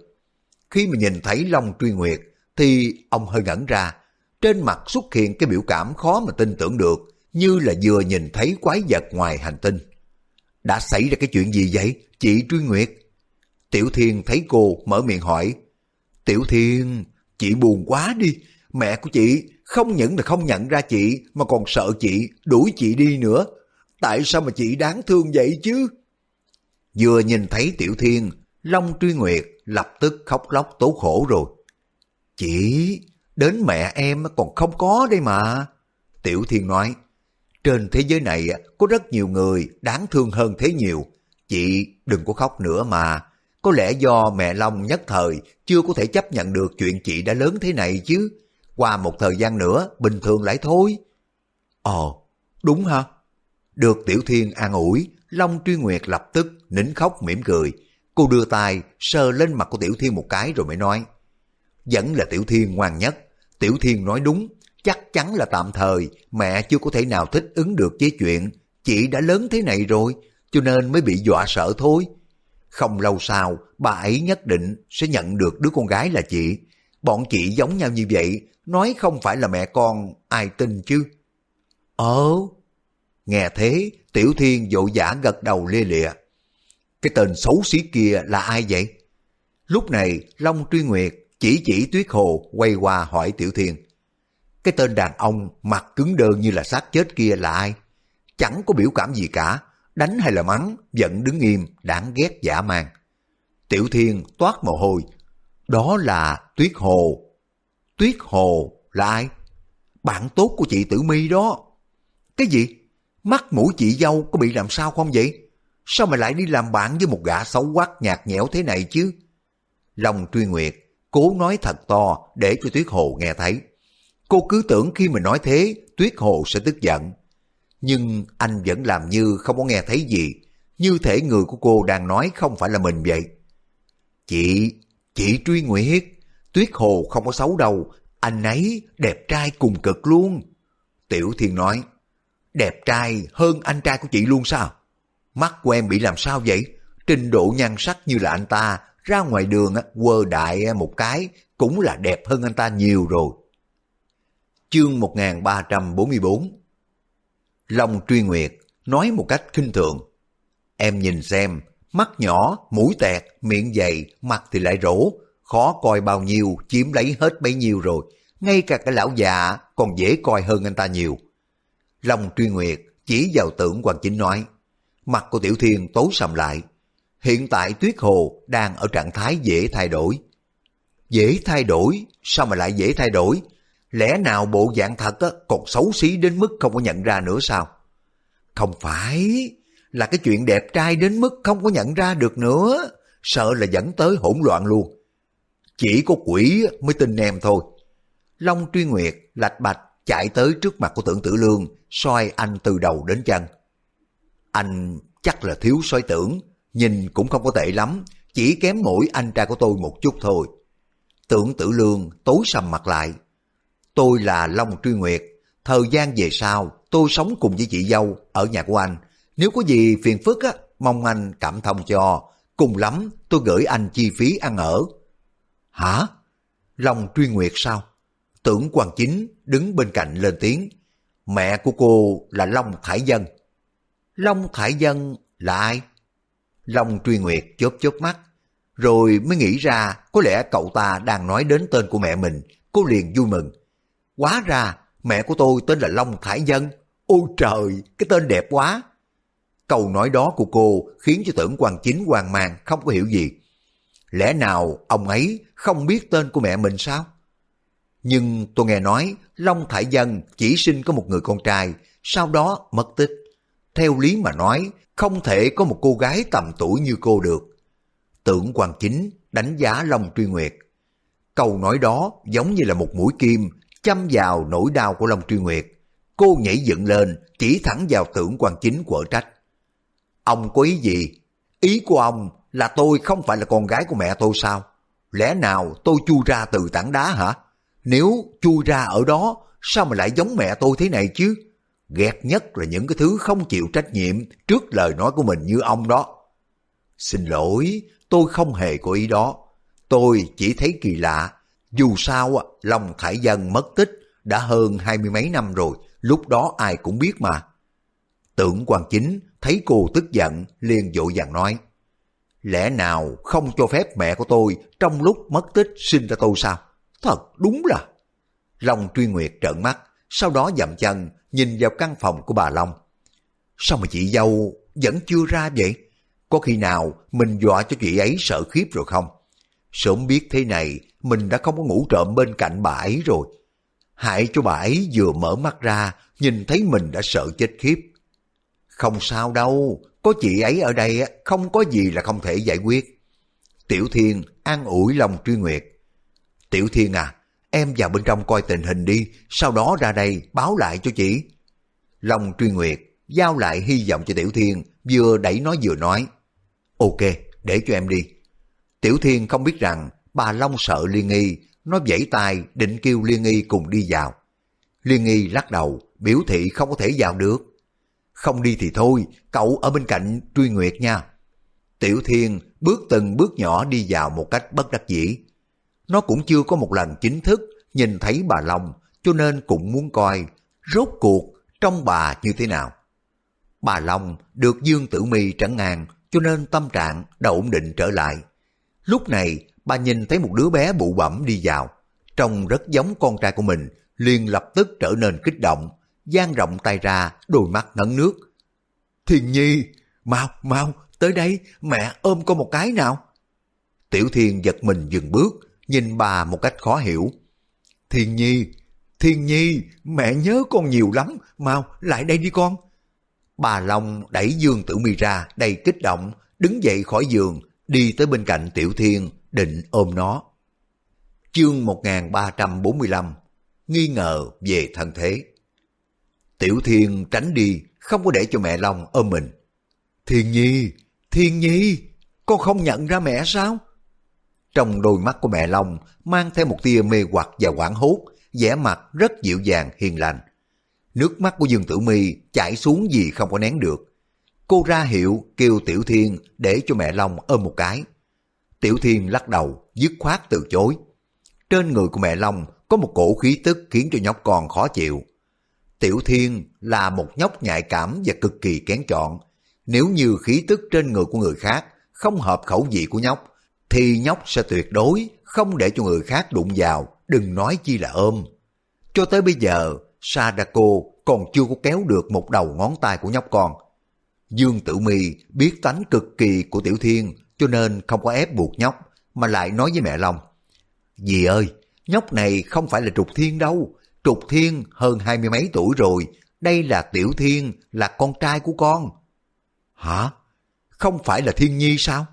Khi mà nhìn thấy Long Truy Nguyệt thì ông hơi ngẩn ra, trên mặt xuất hiện cái biểu cảm khó mà tin tưởng được, như là vừa nhìn thấy quái vật ngoài hành tinh. Đã xảy ra cái chuyện gì vậy, chị Truy Nguyệt? Tiểu Thiên thấy cô mở miệng hỏi. Tiểu Thiên, chị buồn quá đi, mẹ của chị không những là không nhận ra chị mà còn sợ chị, đuổi chị đi nữa. Tại sao mà chị đáng thương vậy chứ? Vừa nhìn thấy Tiểu Thiên, Long Truy Nguyệt lập tức khóc lóc tố khổ rồi. Chị, đến mẹ em còn không có đây mà. Tiểu Thiên nói, trên thế giới này có rất nhiều người đáng thương hơn thế nhiều. Chị đừng có khóc nữa mà. Có lẽ do mẹ Long nhất thời chưa có thể chấp nhận được chuyện chị đã lớn thế này chứ. Qua một thời gian nữa bình thường lại thôi. Ồ, đúng ha. Được Tiểu Thiên an ủi, Long Truy Nguyệt lập tức nín khóc mỉm cười. Cô đưa tay sờ lên mặt của Tiểu Thiên một cái rồi mới nói. Vẫn là Tiểu Thiên ngoan nhất. Tiểu Thiên nói đúng, chắc chắn là tạm thời mẹ chưa có thể nào thích ứng được với chuyện chị đã lớn thế này rồi, cho nên mới bị dọa sợ thôi. Không lâu sau, bà ấy nhất định sẽ nhận được đứa con gái là chị. Bọn chị giống nhau như vậy, nói không phải là mẹ con, ai tin chứ? Ờ, nghe thế, Tiểu Thiên vội vã gật đầu lia lịa. Cái tên xấu xí kia là ai vậy? Lúc này, Long Truy Nguyệt chỉ chỉ Tuyết Hồ quay qua hỏi Tiểu Thiên. Cái tên đàn ông mặt cứng đơ như là xác chết kia là ai? Chẳng có biểu cảm gì cả, đánh hay là mắng, vẫn đứng im, đáng ghét giả man. Tiểu Thiên toát mồ hôi. Đó là Tuyết Hồ. Tuyết Hồ là ai? Bạn tốt của chị Tử Mi đó. Cái gì? Mắt mũi chị dâu có bị làm sao không vậy? Sao mà lại đi làm bạn với một gã xấu quắc nhạt nhẽo thế này chứ? Long truy nguyệt, cố nói thật to để cho Tuyết Hồ nghe thấy. Cô cứ tưởng khi mình nói thế, Tuyết Hồ sẽ tức giận. Nhưng anh vẫn làm như không có nghe thấy gì, như thể người của cô đang nói không phải là mình vậy. Chị, chị truy nguyệt, Tuyết Hồ không có xấu đâu, anh ấy đẹp trai cùng cực luôn. Tiểu Thiên nói, đẹp trai hơn anh trai của chị luôn sao? Mắt của em bị làm sao vậy? Trình độ nhan sắc như là anh ta, ra ngoài đường quơ đại một cái cũng là đẹp hơn anh ta nhiều rồi. Chương 1344 Long truy nguyệt nói một cách khinh thường. Em nhìn xem, mắt nhỏ, mũi tẹt, miệng dày, mặt thì lại rỗ, khó coi bao nhiêu, chiếm lấy hết bấy nhiêu rồi. Ngay cả cái lão già còn dễ coi hơn anh ta nhiều. Long truy nguyệt chỉ vào tưởng Hoàng Chính nói. Mặt của Tiểu Thiên tối sầm lại. Hiện tại Tuyết Hồ đang ở trạng thái dễ thay đổi. Dễ thay đổi? Sao mà lại dễ thay đổi? Lẽ nào bộ dạng thật á, còn xấu xí đến mức không có nhận ra nữa sao? Không phải, là cái chuyện đẹp trai đến mức không có nhận ra được nữa, sợ là dẫn tới hỗn loạn luôn. Chỉ có quỷ mới tin em thôi. Long truy nguyệt, lạch bạch, chạy tới trước mặt của tưởng tử lương, soi anh từ đầu đến chân. Anh chắc là thiếu soi tưởng, nhìn cũng không có tệ lắm, chỉ kém mỗi anh trai của tôi một chút thôi. Tưởng tử lương tối sầm mặt lại. Tôi là Long Truy Nguyệt. Thời gian về sau, tôi sống cùng với chị dâu ở nhà của anh. Nếu có gì phiền phức á, mong anh cảm thông cho. Cùng lắm, tôi gửi anh chi phí ăn ở. Hả? Long Truy Nguyệt sao? Tưởng Quang chính đứng bên cạnh lên tiếng. Mẹ của cô là Long Thải Dân. Long Thải Dân là ai? Long Truy Nguyệt chớp chớp mắt, rồi mới nghĩ ra có lẽ cậu ta đang nói đến tên của mẹ mình, cô liền vui mừng. Quá ra mẹ của tôi tên là Long Thải Dân. Ôi trời, cái tên đẹp quá. Câu nói đó của cô khiến cho tưởng Quang chính hoang mang không có hiểu gì. Lẽ nào ông ấy không biết tên của mẹ mình sao? Nhưng tôi nghe nói Long Thải Dân chỉ sinh có một người con trai, sau đó mất tích. Theo lý mà nói, không thể có một cô gái tầm tuổi như cô được. Tưởng Quang chính đánh giá Long Truy Nguyệt. Câu nói đó giống như là một mũi kim châm vào nỗi đau của Long Truy Nguyệt. Cô nhảy dựng lên, chỉ thẳng vào tưởng quan chính của trách. Ông có ý gì? Ý của ông là tôi không phải là con gái của mẹ tôi sao? Lẽ nào tôi chui ra từ tảng đá hả? Nếu chui ra ở đó, sao mà lại giống mẹ tôi thế này chứ? Ghét nhất là những cái thứ không chịu trách nhiệm trước lời nói của mình như ông đó. Xin lỗi, tôi không hề có ý đó. Tôi chỉ thấy kỳ lạ. Dù sao, lòng Thải Dân mất tích đã hơn hai mươi mấy năm rồi, lúc đó ai cũng biết mà. Tưởng quan chính thấy cô tức giận, liền vội vàng nói. Lẽ nào không cho phép mẹ của tôi trong lúc mất tích sinh ra tôi sao? Thật đúng là... Long truy nguyệt trợn mắt, sau đó dậm chân nhìn vào căn phòng của bà Long. Sao mà chị dâu vẫn chưa ra vậy? Có khi nào mình dọa cho chị ấy sợ khiếp rồi không? Sớm biết thế này, mình đã không có ngủ trộm bên cạnh bà ấy rồi. Hại cho bà ấy vừa mở mắt ra, nhìn thấy mình đã sợ chết khiếp. Không sao đâu, có chị ấy ở đây không có gì là không thể giải quyết. Tiểu Thiên an ủi lòng truy nguyệt. Tiểu Thiên à, em vào bên trong coi tình hình đi, sau đó ra đây báo lại cho chị. lòng truy nguyệt giao lại hy vọng cho Tiểu Thiên, vừa đẩy nói vừa nói. Ok, để cho em đi. Tiểu Thiên không biết rằng bà Long sợ Liên Nghi, nó vẫy tay định kêu Liên Nghi cùng đi vào. Liên Nghi lắc đầu, biểu thị không có thể vào được. Không đi thì thôi, cậu ở bên cạnh truy nguyệt nha. Tiểu Thiên bước từng bước nhỏ đi vào một cách bất đắc dĩ. Nó cũng chưa có một lần chính thức nhìn thấy bà Long, cho nên cũng muốn coi rốt cuộc trong bà như thế nào. Bà Long được Dương Tử Mi trấn an, cho nên tâm trạng đã ổn định trở lại. Lúc này, bà nhìn thấy một đứa bé bụ bẩm đi vào, trông rất giống con trai của mình, liền lập tức trở nên kích động, dang rộng tay ra, đôi mắt ngấn nước. Thiên Nhi, mau, mau, tới đây, mẹ ôm con một cái nào. Tiểu Thiên giật mình dừng bước, nhìn bà một cách khó hiểu. Thiên Nhi, Thiên Nhi, mẹ nhớ con nhiều lắm, mau, lại đây đi con. Bà Long đẩy Dương Tử Mi ra, đầy kích động, đứng dậy khỏi giường, đi tới bên cạnh Tiểu Thiên, định ôm nó. Chương 1345 Nghi ngờ về thân thế Tiểu Thiên tránh đi, không có để cho mẹ Long ôm mình. Thiên Nhi, Thiên Nhi, con không nhận ra mẹ sao? Trong đôi mắt của mẹ Long mang theo một tia mê hoặc và quảng hốt, vẻ mặt rất dịu dàng hiền lành. Nước mắt của Dương Tử Mi chảy xuống gì không có nén được. Cô ra hiệu kêu Tiểu Thiên để cho mẹ Long ôm một cái. Tiểu Thiên lắc đầu, dứt khoát từ chối. Trên người của mẹ Long có một cổ khí tức khiến cho nhóc con khó chịu. Tiểu Thiên là một nhóc nhạy cảm và cực kỳ kén chọn. Nếu như khí tức trên người của người khác không hợp khẩu vị của nhóc, thì nhóc sẽ tuyệt đối không để cho người khác đụng vào, đừng nói chi là ôm. Cho tới bây giờ, Sadako còn chưa có kéo được một đầu ngón tay của nhóc con. Dương Tử Mi biết tánh cực kỳ của Tiểu Thiên cho nên không có ép buộc nhóc, mà lại nói với mẹ Long. Dì ơi, nhóc này không phải là Trục Thiên đâu, Trục Thiên hơn hai mươi mấy tuổi rồi, đây là Tiểu Thiên, là con trai của con. Hả? Không phải là Thiên Nhi sao?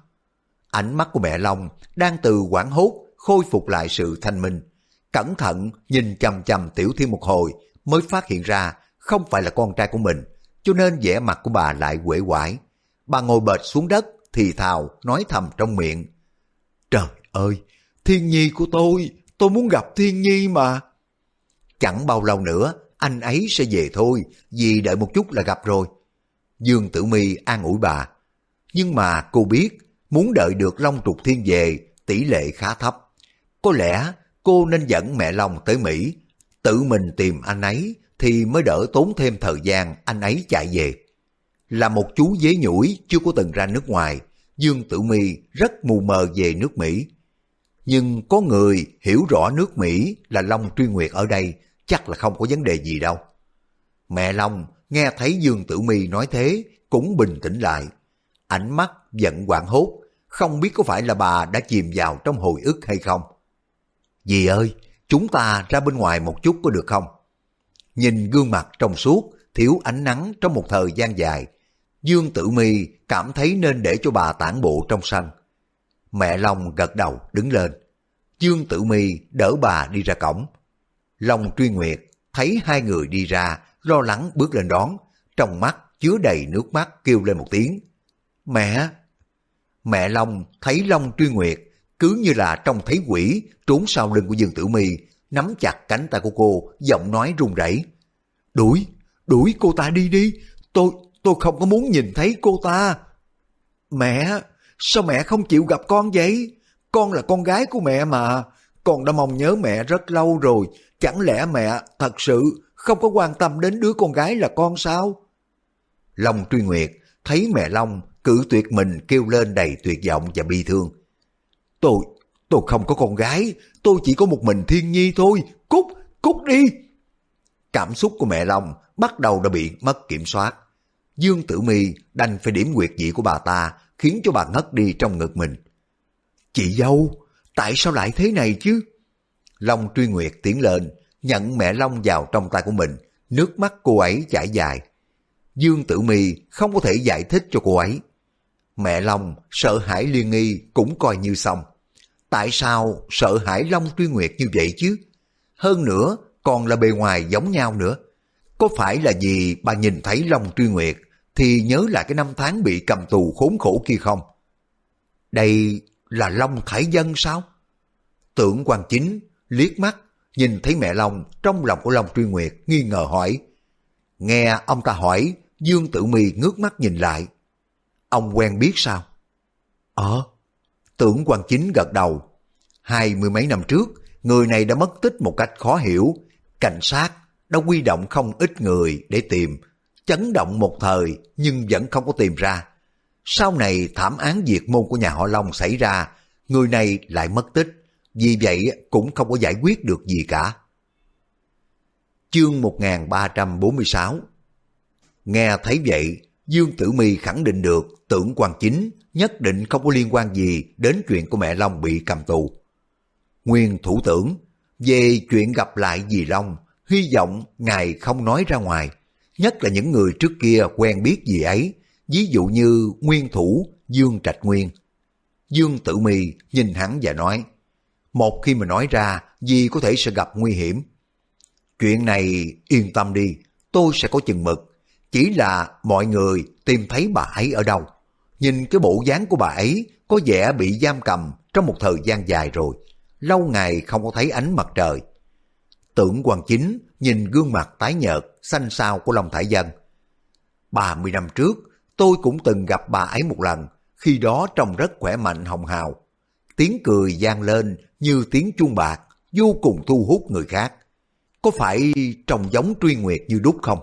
Ánh mắt của mẹ Long đang từ quảng hốt khôi phục lại sự thanh minh. Cẩn thận nhìn chầm chầm Tiểu Thiên một hồi mới phát hiện ra không phải là con trai của mình, cho nên vẻ mặt của bà lại quể quải. Bà ngồi bệt xuống đất, thì thào, nói thầm trong miệng. Trời ơi, Thiên nhi của tôi, tôi muốn gặp thiên nhi mà. Chẳng bao lâu nữa, anh ấy sẽ về thôi, vì đợi một chút là gặp rồi. Dương Tử Mi an ủi bà. Nhưng mà cô biết, muốn đợi được Long Trục Thiên về, tỷ lệ khá thấp. Có lẽ cô nên dẫn mẹ Long tới Mỹ, tự mình tìm anh ấy thì mới đỡ tốn thêm thời gian anh ấy chạy về. Là một chú dế nhủi chưa có từng ra nước ngoài, Dương Tử Mi rất mù mờ về nước Mỹ. Nhưng có người hiểu rõ nước Mỹ là Long Truy Nguyệt ở đây, chắc là không có vấn đề gì đâu. Mẹ Long nghe thấy Dương Tử Mi nói thế, cũng bình tĩnh lại. Ánh mắt giận quảng hốt, không biết có phải là bà đã chìm vào trong hồi ức hay không. Dì ơi, chúng ta ra bên ngoài một chút có được không? Nhìn gương mặt trong suốt, thiếu ánh nắng trong một thời gian dài, Dương Tử Mi cảm thấy nên để cho bà tản bộ trong sân. Mẹ Long gật đầu đứng lên. Dương Tử Mi đỡ bà đi ra cổng. Long Truy Nguyệt thấy hai người đi ra, lo lắng bước lên đón, trong mắt chứa đầy nước mắt kêu lên một tiếng. Mẹ! Mẹ Long thấy Long Truy Nguyệt cứ như là trong thấy quỷ trốn sau lưng của Dương Tử Mi nắm chặt cánh tay của cô, giọng nói run rẩy. Đuổi, đuổi cô ta đi đi, tôi, tôi không có muốn nhìn thấy cô ta. Mẹ, sao mẹ không chịu gặp con vậy? Con là con gái của mẹ mà, con đã mong nhớ mẹ rất lâu rồi, chẳng lẽ mẹ thật sự không có quan tâm đến đứa con gái là con sao? Long truy nguyệt, thấy mẹ Long cử tuyệt mình kêu lên đầy tuyệt vọng và bi thương. Tôi, tôi không có con gái, tôi chỉ có một mình thiên nhi thôi, cút, cút đi. Cảm xúc của mẹ Long bắt đầu đã bị mất kiểm soát. Dương Tử Mi đành phải điểm quyệt dị của bà ta, khiến cho bà ngất đi trong ngực mình. Chị dâu, tại sao lại thế này chứ? Long truy nguyệt tiến lên, nhận mẹ Long vào trong tay của mình, nước mắt cô ấy chảy dài. Dương Tử Mi không có thể giải thích cho cô ấy. Mẹ Long sợ hãi liên nghi cũng coi như xong. Tại sao sợ hãi Long truy nguyệt như vậy chứ? Hơn nữa, còn là bề ngoài giống nhau nữa. Có phải là vì bà nhìn thấy Long truy nguyệt thì nhớ lại cái năm tháng bị cầm tù khốn khổ kia không? Đây là Long Thải Dân sao? Tưởng quan chính liếc mắt nhìn thấy mẹ Long trong lòng của Long Truy Nguyệt nghi ngờ hỏi. Nghe ông ta hỏi, Dương Tử Mi ngước mắt nhìn lại. Ông quen biết sao? Ờ, tưởng quan chính gật đầu. Hai mươi mấy năm trước, người này đã mất tích một cách khó hiểu. Cảnh sát đã quy động không ít người để tìm, chấn động một thời nhưng vẫn không có tìm ra. Sau này thảm án diệt môn của nhà họ Long xảy ra, người này lại mất tích, vì vậy cũng không có giải quyết được gì cả. Chương 1346 Nghe thấy vậy, Dương Tử Mi khẳng định được tưởng quan chính nhất định không có liên quan gì đến chuyện của mẹ Long bị cầm tù. Nguyên thủ tưởng, về chuyện gặp lại dì Long, hy vọng ngài không nói ra ngoài, nhất là những người trước kia quen biết gì ấy, ví dụ như nguyên thủ Dương Trạch Nguyên. Dương Tử Mi nhìn hắn và nói, một khi mà nói ra, dì có thể sẽ gặp nguy hiểm. Chuyện này yên tâm đi, tôi sẽ có chừng mực. Chỉ là mọi người tìm thấy bà ấy ở đâu. Nhìn cái bộ dáng của bà ấy có vẻ bị giam cầm trong một thời gian dài rồi. Lâu ngày không có thấy ánh mặt trời. Tưởng Hoàng Chính nhìn gương mặt tái nhợt, xanh xao của Long Thải Dân. 30 năm trước, tôi cũng từng gặp bà ấy một lần, khi đó trông rất khỏe mạnh hồng hào. Tiếng cười gian lên như tiếng chuông bạc, vô cùng thu hút người khác. Có phải trông giống truy nguyệt như đúc không?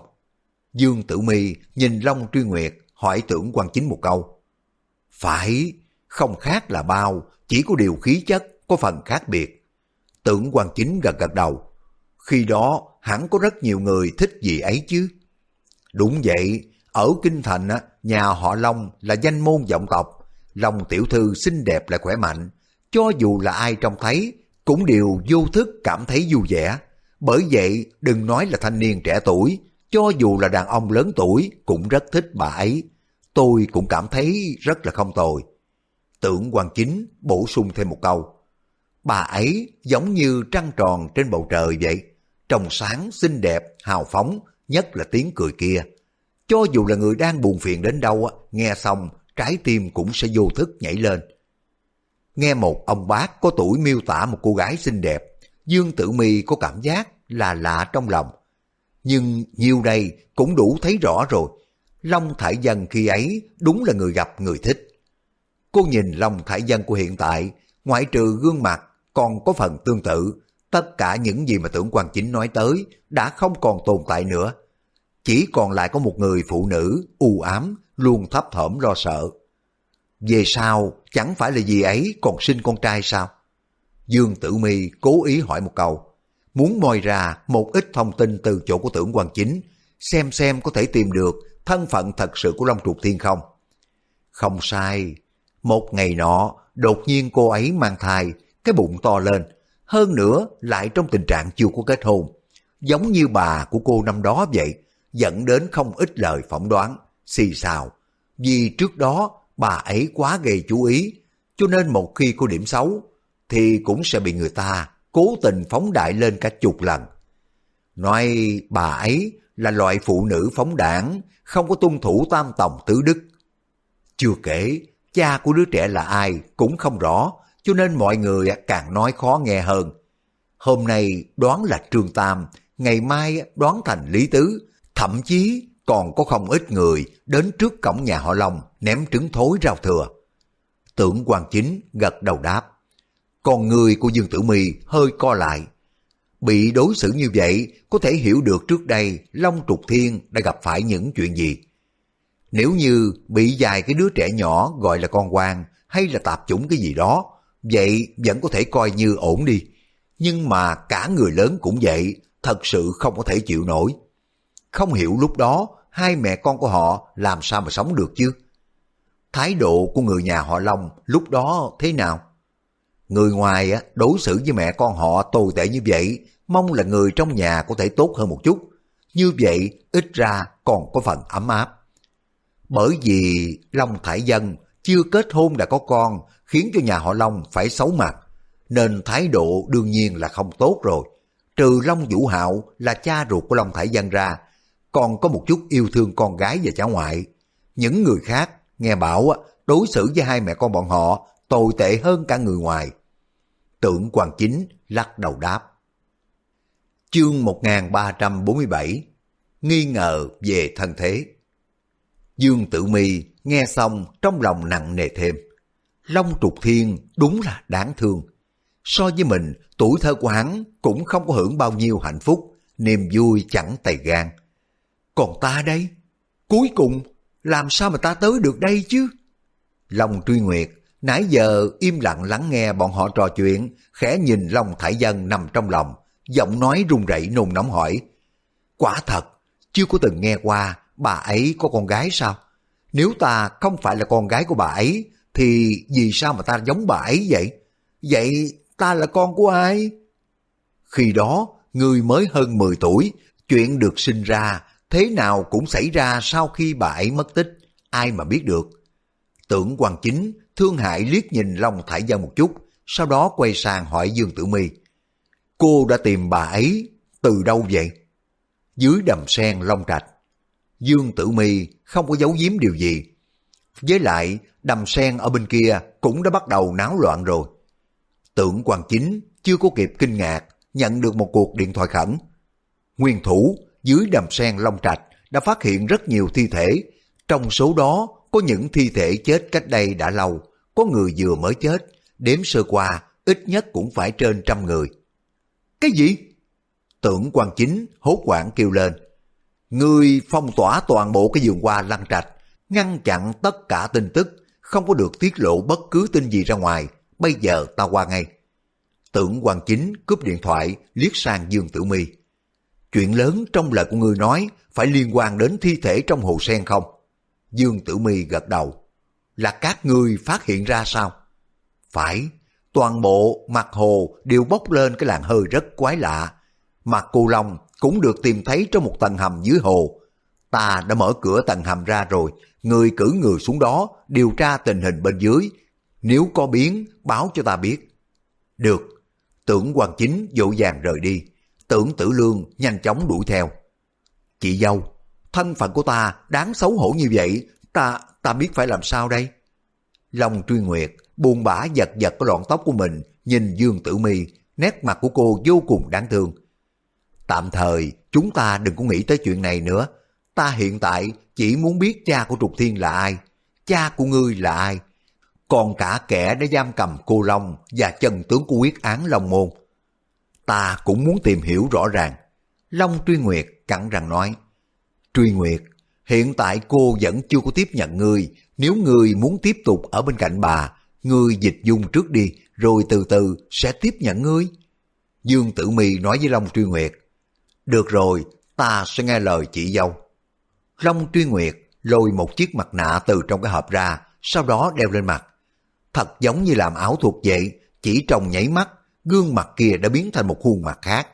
Dương Tử Mi nhìn Long Truy Nguyệt hỏi tưởng quan chính một câu. Phải, không khác là bao, chỉ có điều khí chất có phần khác biệt. Tưởng quan chính gật gật đầu. Khi đó hẳn có rất nhiều người thích gì ấy chứ. Đúng vậy, ở Kinh Thành nhà họ Long là danh môn vọng tộc. Long tiểu thư xinh đẹp lại khỏe mạnh. Cho dù là ai trông thấy, cũng đều vô thức cảm thấy vui vẻ. Bởi vậy, đừng nói là thanh niên trẻ tuổi, cho dù là đàn ông lớn tuổi cũng rất thích bà ấy. Tôi cũng cảm thấy rất là không tồi. Tưởng quan chính bổ sung thêm một câu. Bà ấy giống như trăng tròn trên bầu trời vậy. Trong sáng, xinh đẹp, hào phóng, nhất là tiếng cười kia. Cho dù là người đang buồn phiền đến đâu, nghe xong trái tim cũng sẽ vô thức nhảy lên. Nghe một ông bác có tuổi miêu tả một cô gái xinh đẹp, Dương Tử Mi có cảm giác là lạ trong lòng. Nhưng nhiều đây cũng đủ thấy rõ rồi. Long Thải Dân khi ấy đúng là người gặp người thích. Cô nhìn Long Thải Dân của hiện tại, ngoại trừ gương mặt còn có phần tương tự, tất cả những gì mà tưởng quan chính nói tới đã không còn tồn tại nữa. Chỉ còn lại có một người phụ nữ u ám, luôn thấp thỏm lo sợ. Về sau, chẳng phải là gì ấy còn sinh con trai sao? Dương Tử Mi cố ý hỏi một câu, muốn moi ra một ít thông tin từ chỗ của tưởng quan chính, xem xem có thể tìm được thân phận thật sự của Long Trục Thiên không. Không sai, một ngày nọ, đột nhiên cô ấy mang thai, cái bụng to lên, hơn nữa lại trong tình trạng chưa có kết hôn, giống như bà của cô năm đó vậy, dẫn đến không ít lời phỏng đoán, xì xào. Vì trước đó bà ấy quá gây chú ý, cho nên một khi cô điểm xấu, thì cũng sẽ bị người ta cố tình phóng đại lên cả chục lần. Nói bà ấy là loại phụ nữ phóng đảng, không có tuân thủ tam tòng tứ đức. Chưa kể, cha của đứa trẻ là ai cũng không rõ, cho nên mọi người càng nói khó nghe hơn. Hôm nay đoán là Trương Tam, ngày mai đoán thành Lý Tứ, thậm chí còn có không ít người đến trước cổng nhà họ Long ném trứng thối rau thừa. Tưởng quan chính gật đầu đáp. Còn người của Dương Tử My hơi co lại. Bị đối xử như vậy có thể hiểu được trước đây Long Trục Thiên đã gặp phải những chuyện gì. Nếu như bị dài cái đứa trẻ nhỏ gọi là con quan hay là tạp chủng cái gì đó, vậy vẫn có thể coi như ổn đi. Nhưng mà cả người lớn cũng vậy, thật sự không có thể chịu nổi. Không hiểu lúc đó hai mẹ con của họ làm sao mà sống được chứ? Thái độ của người nhà họ Long lúc đó thế nào? Người ngoài đối xử với mẹ con họ tồi tệ như vậy, mong là người trong nhà có thể tốt hơn một chút. Như vậy ít ra còn có phần ấm áp. Bởi vì Long Thải Dân chưa kết hôn đã có con khiến cho nhà họ Long phải xấu mặt, nên thái độ đương nhiên là không tốt rồi. Trừ Long Vũ Hạo là cha ruột của Long Thải Dân ra, còn có một chút yêu thương con gái và cháu ngoại. Những người khác nghe bảo đối xử với hai mẹ con bọn họ tồi tệ hơn cả người ngoài. Tượng Hoàng Chính lắc đầu đáp. Chương 1347 Nghi ngờ về thân thế Dương Tử Mi nghe xong trong lòng nặng nề thêm. Long trục thiên đúng là đáng thương. So với mình, tuổi thơ của hắn cũng không có hưởng bao nhiêu hạnh phúc, niềm vui chẳng tày gan. Còn ta đây, cuối cùng làm sao mà ta tới được đây chứ? Long truy nguyệt, nãy giờ im lặng lắng nghe bọn họ trò chuyện, khẽ nhìn Long Thải Dân nằm trong lòng, giọng nói run rẩy nôn nóng hỏi. Quả thật, chưa có từng nghe qua bà ấy có con gái sao? Nếu ta không phải là con gái của bà ấy, thì vì sao mà ta giống bà ấy vậy? Vậy ta là con của ai? Khi đó, người mới hơn 10 tuổi, chuyện được sinh ra, thế nào cũng xảy ra sau khi bà ấy mất tích, ai mà biết được. Tưởng quan chính, thương hại liếc nhìn Long Thải Dân một chút, sau đó quay sang hỏi Dương Tử Mi Cô đã tìm bà ấy từ đâu vậy? Dưới đầm sen Long Trạch. Dương Tử Mi không có giấu giếm điều gì. Với lại, đầm sen ở bên kia cũng đã bắt đầu náo loạn rồi. Tưởng quan chính chưa có kịp kinh ngạc, nhận được một cuộc điện thoại khẩn. Nguyên thủ dưới đầm sen Long Trạch đã phát hiện rất nhiều thi thể. Trong số đó có những thi thể chết cách đây đã lâu, có người vừa mới chết, đếm sơ qua ít nhất cũng phải trên trăm người. Cái gì? Tưởng quan chính hốt quảng kêu lên. Người phong tỏa toàn bộ cái giường qua lăng trạch, ngăn chặn tất cả tin tức, không có được tiết lộ bất cứ tin gì ra ngoài. Bây giờ ta qua ngay. Tưởng quan chính cướp điện thoại, liếc sang Dương Tử Mi. Chuyện lớn trong lời của người nói phải liên quan đến thi thể trong hồ sen không? Dương Tử Mi gật đầu. Là các ngươi phát hiện ra sao? Phải, toàn bộ mặt hồ đều bốc lên cái làn hơi rất quái lạ. Mặt cù Long cũng được tìm thấy trong một tầng hầm dưới hồ. Ta đã mở cửa tầng hầm ra rồi, người cử người xuống đó điều tra tình hình bên dưới. Nếu có biến, báo cho ta biết. Được, tưởng Hoàng chính dỗ dàng rời đi, tưởng tử lương nhanh chóng đuổi theo. Chị dâu, thân phận của ta đáng xấu hổ như vậy, ta, ta biết phải làm sao đây? Long truy nguyệt buồn bã giật giật cái lọn tóc của mình, nhìn Dương Tử Mi, nét mặt của cô vô cùng đáng thương. Tạm thời, chúng ta đừng có nghĩ tới chuyện này nữa. Ta hiện tại chỉ muốn biết cha của Trục Thiên là ai, cha của ngươi là ai, còn cả kẻ đã giam cầm cô Long và chân tướng của quyết án Long Môn. Ta cũng muốn tìm hiểu rõ ràng. Long Truy Nguyệt cặn rằng nói, Truy Nguyệt, hiện tại cô vẫn chưa có tiếp nhận ngươi, nếu ngươi muốn tiếp tục ở bên cạnh bà, ngươi dịch dung trước đi, rồi từ từ sẽ tiếp nhận ngươi. Dương Tử Mi nói với Long Truy Nguyệt, Được rồi, ta sẽ nghe lời chị dâu. Long Truy Nguyệt lôi một chiếc mặt nạ từ trong cái hộp ra, sau đó đeo lên mặt. Thật giống như làm ảo thuật vậy, chỉ trong nháy mắt, gương mặt kia đã biến thành một khuôn mặt khác,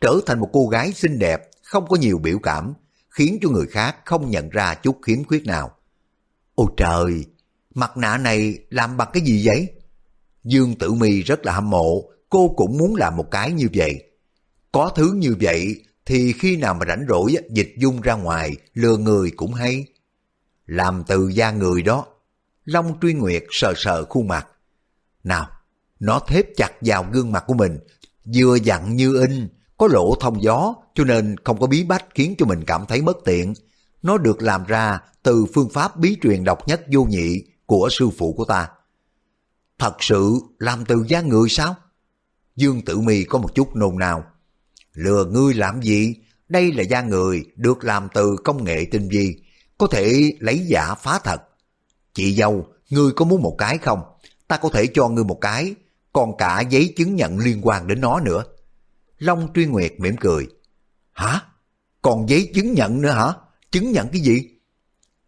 trở thành một cô gái xinh đẹp, không có nhiều biểu cảm, khiến cho người khác không nhận ra chút khiếm khuyết nào. Ôi trời, mặt nạ này làm bằng cái gì vậy? Dương Tử Mi rất là hâm mộ, cô cũng muốn làm một cái như vậy. Có thứ như vậy thì khi nào mà rảnh rỗi dịch dung ra ngoài, lừa người cũng hay. Làm từ da người đó. Long Truy Nguyệt sờ sờ khuôn mặt. Nào, nó thép chặt vào gương mặt của mình, vừa dặn như in, có lỗ thông gió cho nên không có bí bách khiến cho mình cảm thấy bất tiện. Nó được làm ra từ phương pháp bí truyền độc nhất vô nhị của sư phụ của ta. Thật sự làm từ da người sao? Dương Tử Mi có một chút nôn nao. Lừa ngươi làm gì? Đây là da người được làm từ công nghệ tinh vi, có thể lấy giả phá thật. Chị dâu, ngươi có muốn một cái không? Ta có thể cho ngươi một cái, còn cả giấy chứng nhận liên quan đến nó nữa. Long Truy Nguyệt mỉm cười. Hả? Còn giấy chứng nhận nữa hả? Chứng nhận cái gì?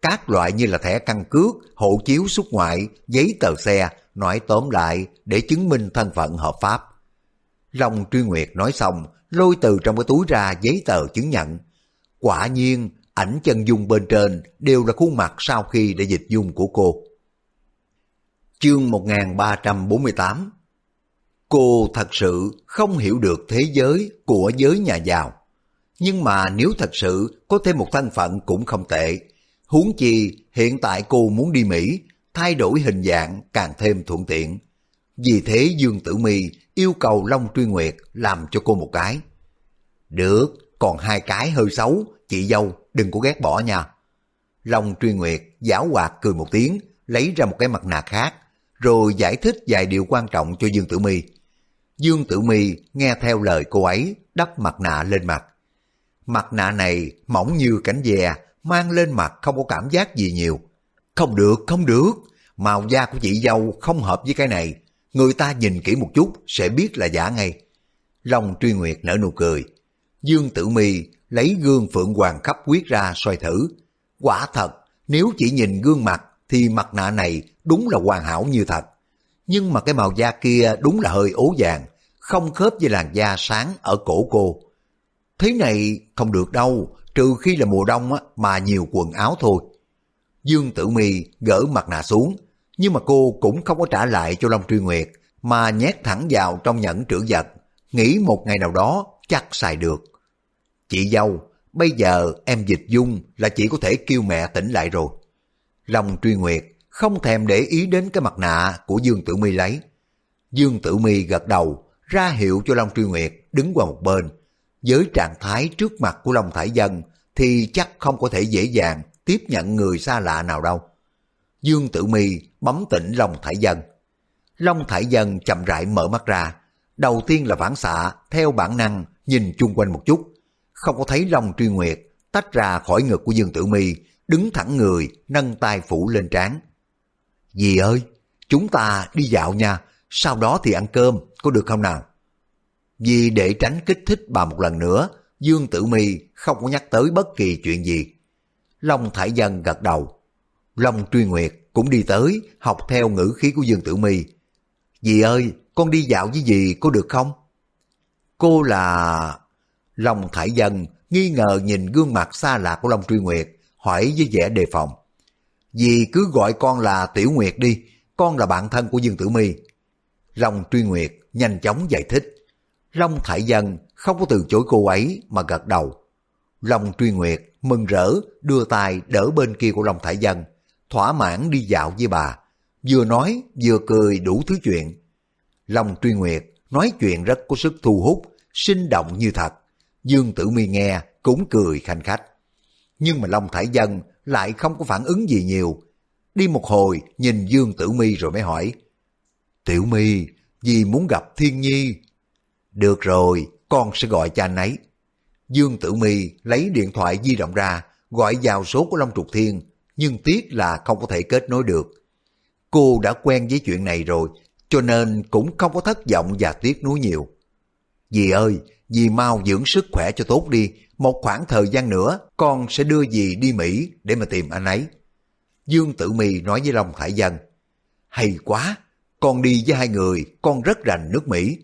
Các loại như là thẻ căn cước, hộ chiếu xuất ngoại, giấy tờ xe, nói tóm lại để chứng minh thân phận hợp pháp. Long Truy Nguyệt nói xong, lôi từ trong cái túi ra giấy tờ chứng nhận. Quả nhiên, ảnh chân dung bên trên đều là khuôn mặt sau khi đã dịch dung của cô. Chương 1348 Cô thật sự không hiểu được thế giới của giới nhà giàu. Nhưng mà nếu thật sự có thêm một thân phận cũng không tệ. Huống chi hiện tại cô muốn đi Mỹ, thay đổi hình dạng càng thêm thuận tiện. Vì thế Dương Tử Mi yêu cầu Long Truy Nguyệt làm cho cô một cái. Được, còn hai cái hơi xấu, chị dâu đừng có ghét bỏ nha. Long Truy Nguyệt giáo hoạt cười một tiếng, lấy ra một cái mặt nạ khác, rồi giải thích vài điều quan trọng cho Dương Tử Mi. Dương Tử Mi nghe theo lời cô ấy, đắp mặt nạ lên mặt. Mặt nạ này mỏng như cánh dè, mang lên mặt không có cảm giác gì nhiều. Không được, không được, màu da của chị dâu không hợp với cái này. Người ta nhìn kỹ một chút sẽ biết là giả ngay. Long Truy Nguyệt nở nụ cười. Dương Tử Mi lấy gương Phượng Hoàng khắp quyết ra soi thử. Quả thật, nếu chỉ nhìn gương mặt thì mặt nạ này đúng là hoàn hảo như thật. Nhưng mà cái màu da kia đúng là hơi ố vàng, không khớp với làn da sáng ở cổ cô. Thế này không được đâu, trừ khi là mùa đông mà nhiều quần áo thôi. Dương Tử Mi gỡ mặt nạ xuống, nhưng mà cô cũng không có trả lại cho Long Truy Nguyệt, mà nhét thẳng vào trong nhẫn trữ vật, nghĩ một ngày nào đó chắc xài được. Chị dâu, bây giờ em dịch dung là chỉ có thể kêu mẹ tỉnh lại rồi. Long Truy Nguyệt không thèm để ý đến cái mặt nạ của Dương Tử Mi lấy. Dương Tử Mi gật đầu, ra hiệu cho Long Truy Nguyệt đứng qua một bên. Với trạng thái trước mặt của Long Thải Dân thì chắc không có thể dễ dàng tiếp nhận người xa lạ nào đâu. Dương Tử Mi bấm tỉnh Long Thải Dân. Long Thải Dân chậm rãi mở mắt ra. Đầu tiên là phản xạ, theo bản năng, nhìn chung quanh một chút. Không có thấy Long Truy Nguyệt tách ra khỏi ngực của Dương Tử Mi, đứng thẳng người, nâng tay phủ lên trán. Dì ơi, chúng ta đi dạo nha, sau đó thì ăn cơm, có được không nào? Vì để tránh kích thích bà một lần nữa, Dương Tử Mi không có nhắc tới bất kỳ chuyện gì. Long Thải Dân gật đầu. Long Truy Nguyệt cũng đi tới, học theo ngữ khí của Dương Tử Mi. Dì ơi, con đi dạo với dì có được không? Cô là... Long Thải Dân nghi ngờ nhìn gương mặt xa lạ của Long Truy Nguyệt, hỏi với vẻ đề phòng. Dì cứ gọi con là Tiểu Nguyệt đi, con là bạn thân của Dương Tử Mi. Long Truy Nguyệt nhanh chóng giải thích. Long Thải Dân không có từ chối cô ấy mà gật đầu. Long Truy Nguyệt mừng rỡ đưa tay đỡ bên kia của Long Thải Dân, thỏa mãn đi dạo với bà. vừa nói vừa cười đủ thứ chuyện. Long Truy Nguyệt nói chuyện rất có sức thu hút, sinh động như thật. Dương Tử Mi nghe cũng cười khanh khách. Nhưng mà Long Thải Dân lại không có phản ứng gì nhiều. Đi một hồi nhìn Dương Tử Mi rồi mới hỏi. Tiểu Mi, vì muốn gặp Thiên Nhi. Được rồi, con sẽ gọi cho anh ấy. Dương Tử Mi lấy điện thoại di động ra, gọi vào số của Long Trục Thiên, nhưng tiếc là không có thể kết nối được. Cô đã quen với chuyện này rồi, cho nên cũng không có thất vọng và tiếc nuối nhiều. Dì ơi, dì mau dưỡng sức khỏe cho tốt đi, một khoảng thời gian nữa con sẽ đưa dì đi Mỹ để mà tìm anh ấy. Dương Tử Mi nói với Long Thải Dân, hay quá, con đi với hai người, con rất rành nước Mỹ.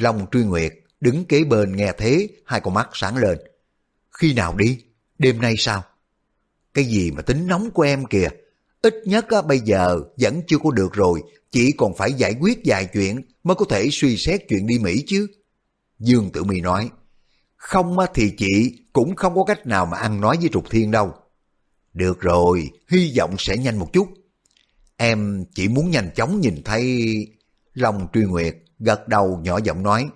Long Truy Nguyệt đứng kế bên nghe thế, hai con mắt sáng lên. Khi nào đi? Đêm nay sao? Cái gì mà tính nóng của em kìa? Ít nhất á, bây giờ vẫn chưa có được rồi, chỉ còn phải giải quyết vài chuyện mới có thể suy xét chuyện đi Mỹ chứ. Dương Tử Mi nói, không á, thì chị cũng không có cách nào mà ăn nói với Trục Thiên đâu. Được rồi, hy vọng sẽ nhanh một chút. Em chỉ muốn nhanh chóng nhìn thấy... Long Truy Nguyệt gật đầu nhỏ giọng nói,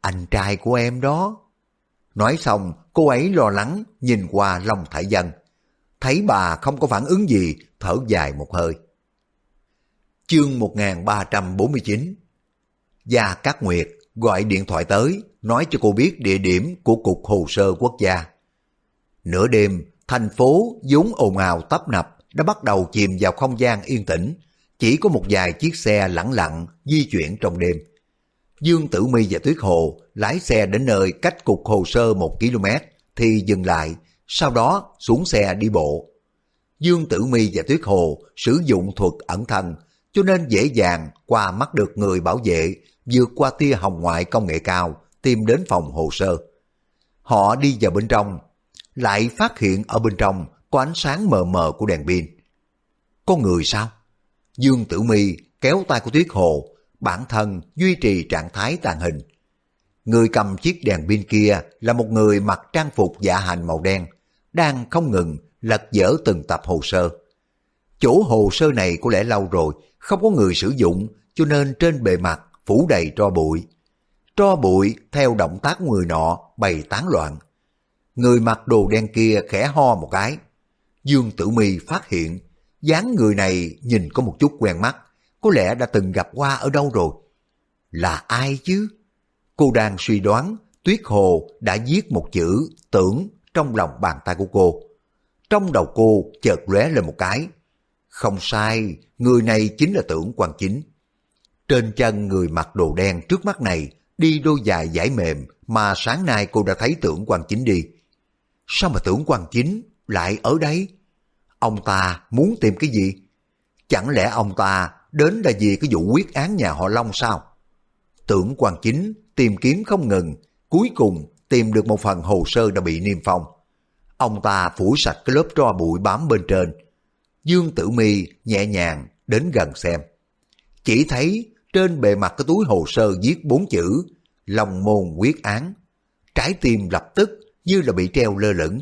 anh trai của em đó. Nói xong, cô ấy lo lắng nhìn qua Long Thải Dân. Thấy bà không có phản ứng gì, thở dài một hơi. Chương 1349 Gia Cát Nguyệt gọi điện thoại tới, nói cho cô biết địa điểm của Cục Hồ sơ Quốc gia. Nửa đêm, thành phố vốn ồn ào tấp nập đã bắt đầu chìm vào không gian yên tĩnh, chỉ có một vài chiếc xe lẳng lặng di chuyển trong đêm. Dương Tử Mi và Tuyết Hồ lái xe đến nơi cách cục hồ sơ một km thì dừng lại, sau đó xuống xe đi bộ. Dương Tử Mi và Tuyết Hồ sử dụng thuật ẩn thân cho nên dễ dàng qua mắt được người bảo vệ vượt qua tia hồng ngoại công nghệ cao tìm đến phòng hồ sơ. Họ đi vào bên trong, lại phát hiện ở bên trong có ánh sáng mờ mờ của đèn pin. Có người sao? Dương Tử Mi kéo tay của Tuyết Hồ, bản thân duy trì trạng thái tàn hình. Người cầm chiếc đèn pin kia là một người mặc trang phục dạ hành màu đen, đang không ngừng lật dở từng tập hồ sơ. Chỗ hồ sơ này có lẽ lâu rồi, không có người sử dụng, cho nên trên bề mặt phủ đầy tro bụi. Tro bụi theo động tác người nọ bày tán loạn. Người mặc đồ đen kia khẽ ho một cái. Dương Tử Mi phát hiện, dáng người này nhìn có một chút quen mắt, có lẽ đã từng gặp qua ở đâu rồi. Là ai chứ? Cô đang suy đoán Tuyết Hồ đã viết một chữ tưởng trong lòng bàn tay của cô. Trong đầu cô chợt lóe lên một cái. Không sai, người này chính là tưởng quan chính. Trên chân người mặc đồ đen trước mắt này đi đôi giày giải mềm mà sáng nay cô đã thấy tưởng quan chính đi. Sao mà tưởng quan chính lại ở đấy Ông ta muốn tìm cái gì? Chẳng lẽ ông ta đến là vì cái vụ quyết án nhà họ Long sao? Tưởng quan chính tìm kiếm không ngừng, cuối cùng tìm được một phần hồ sơ đã bị niêm phong. Ông ta phủ sạch cái lớp tro bụi bám bên trên. Dương Tử Mi nhẹ nhàng đến gần xem. Chỉ thấy trên bề mặt cái túi hồ sơ viết bốn chữ Long môn quyết án. Trái tim lập tức như là bị treo lơ lửng.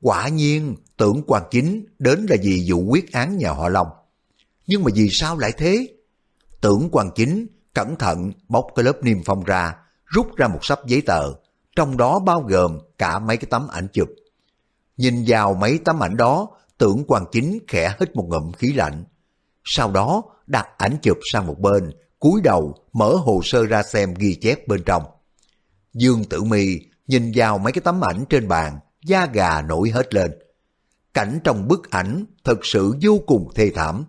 Quả nhiên tưởng quan chính đến là vì vụ quyết án nhà họ Long. Nhưng mà vì sao lại thế? Tưởng quan chính cẩn thận bóc cái lớp niêm phong ra, rút ra một sắp giấy tờ, trong đó bao gồm cả mấy cái tấm ảnh chụp. Nhìn vào mấy tấm ảnh đó, tưởng quan chính khẽ hít một ngụm khí lạnh. Sau đó đặt ảnh chụp sang một bên, cúi đầu mở hồ sơ ra xem ghi chép bên trong. Dương Tử Mi nhìn vào mấy cái tấm ảnh trên bàn, da gà nổi hết lên. Cảnh trong bức ảnh thật sự vô cùng thê thảm.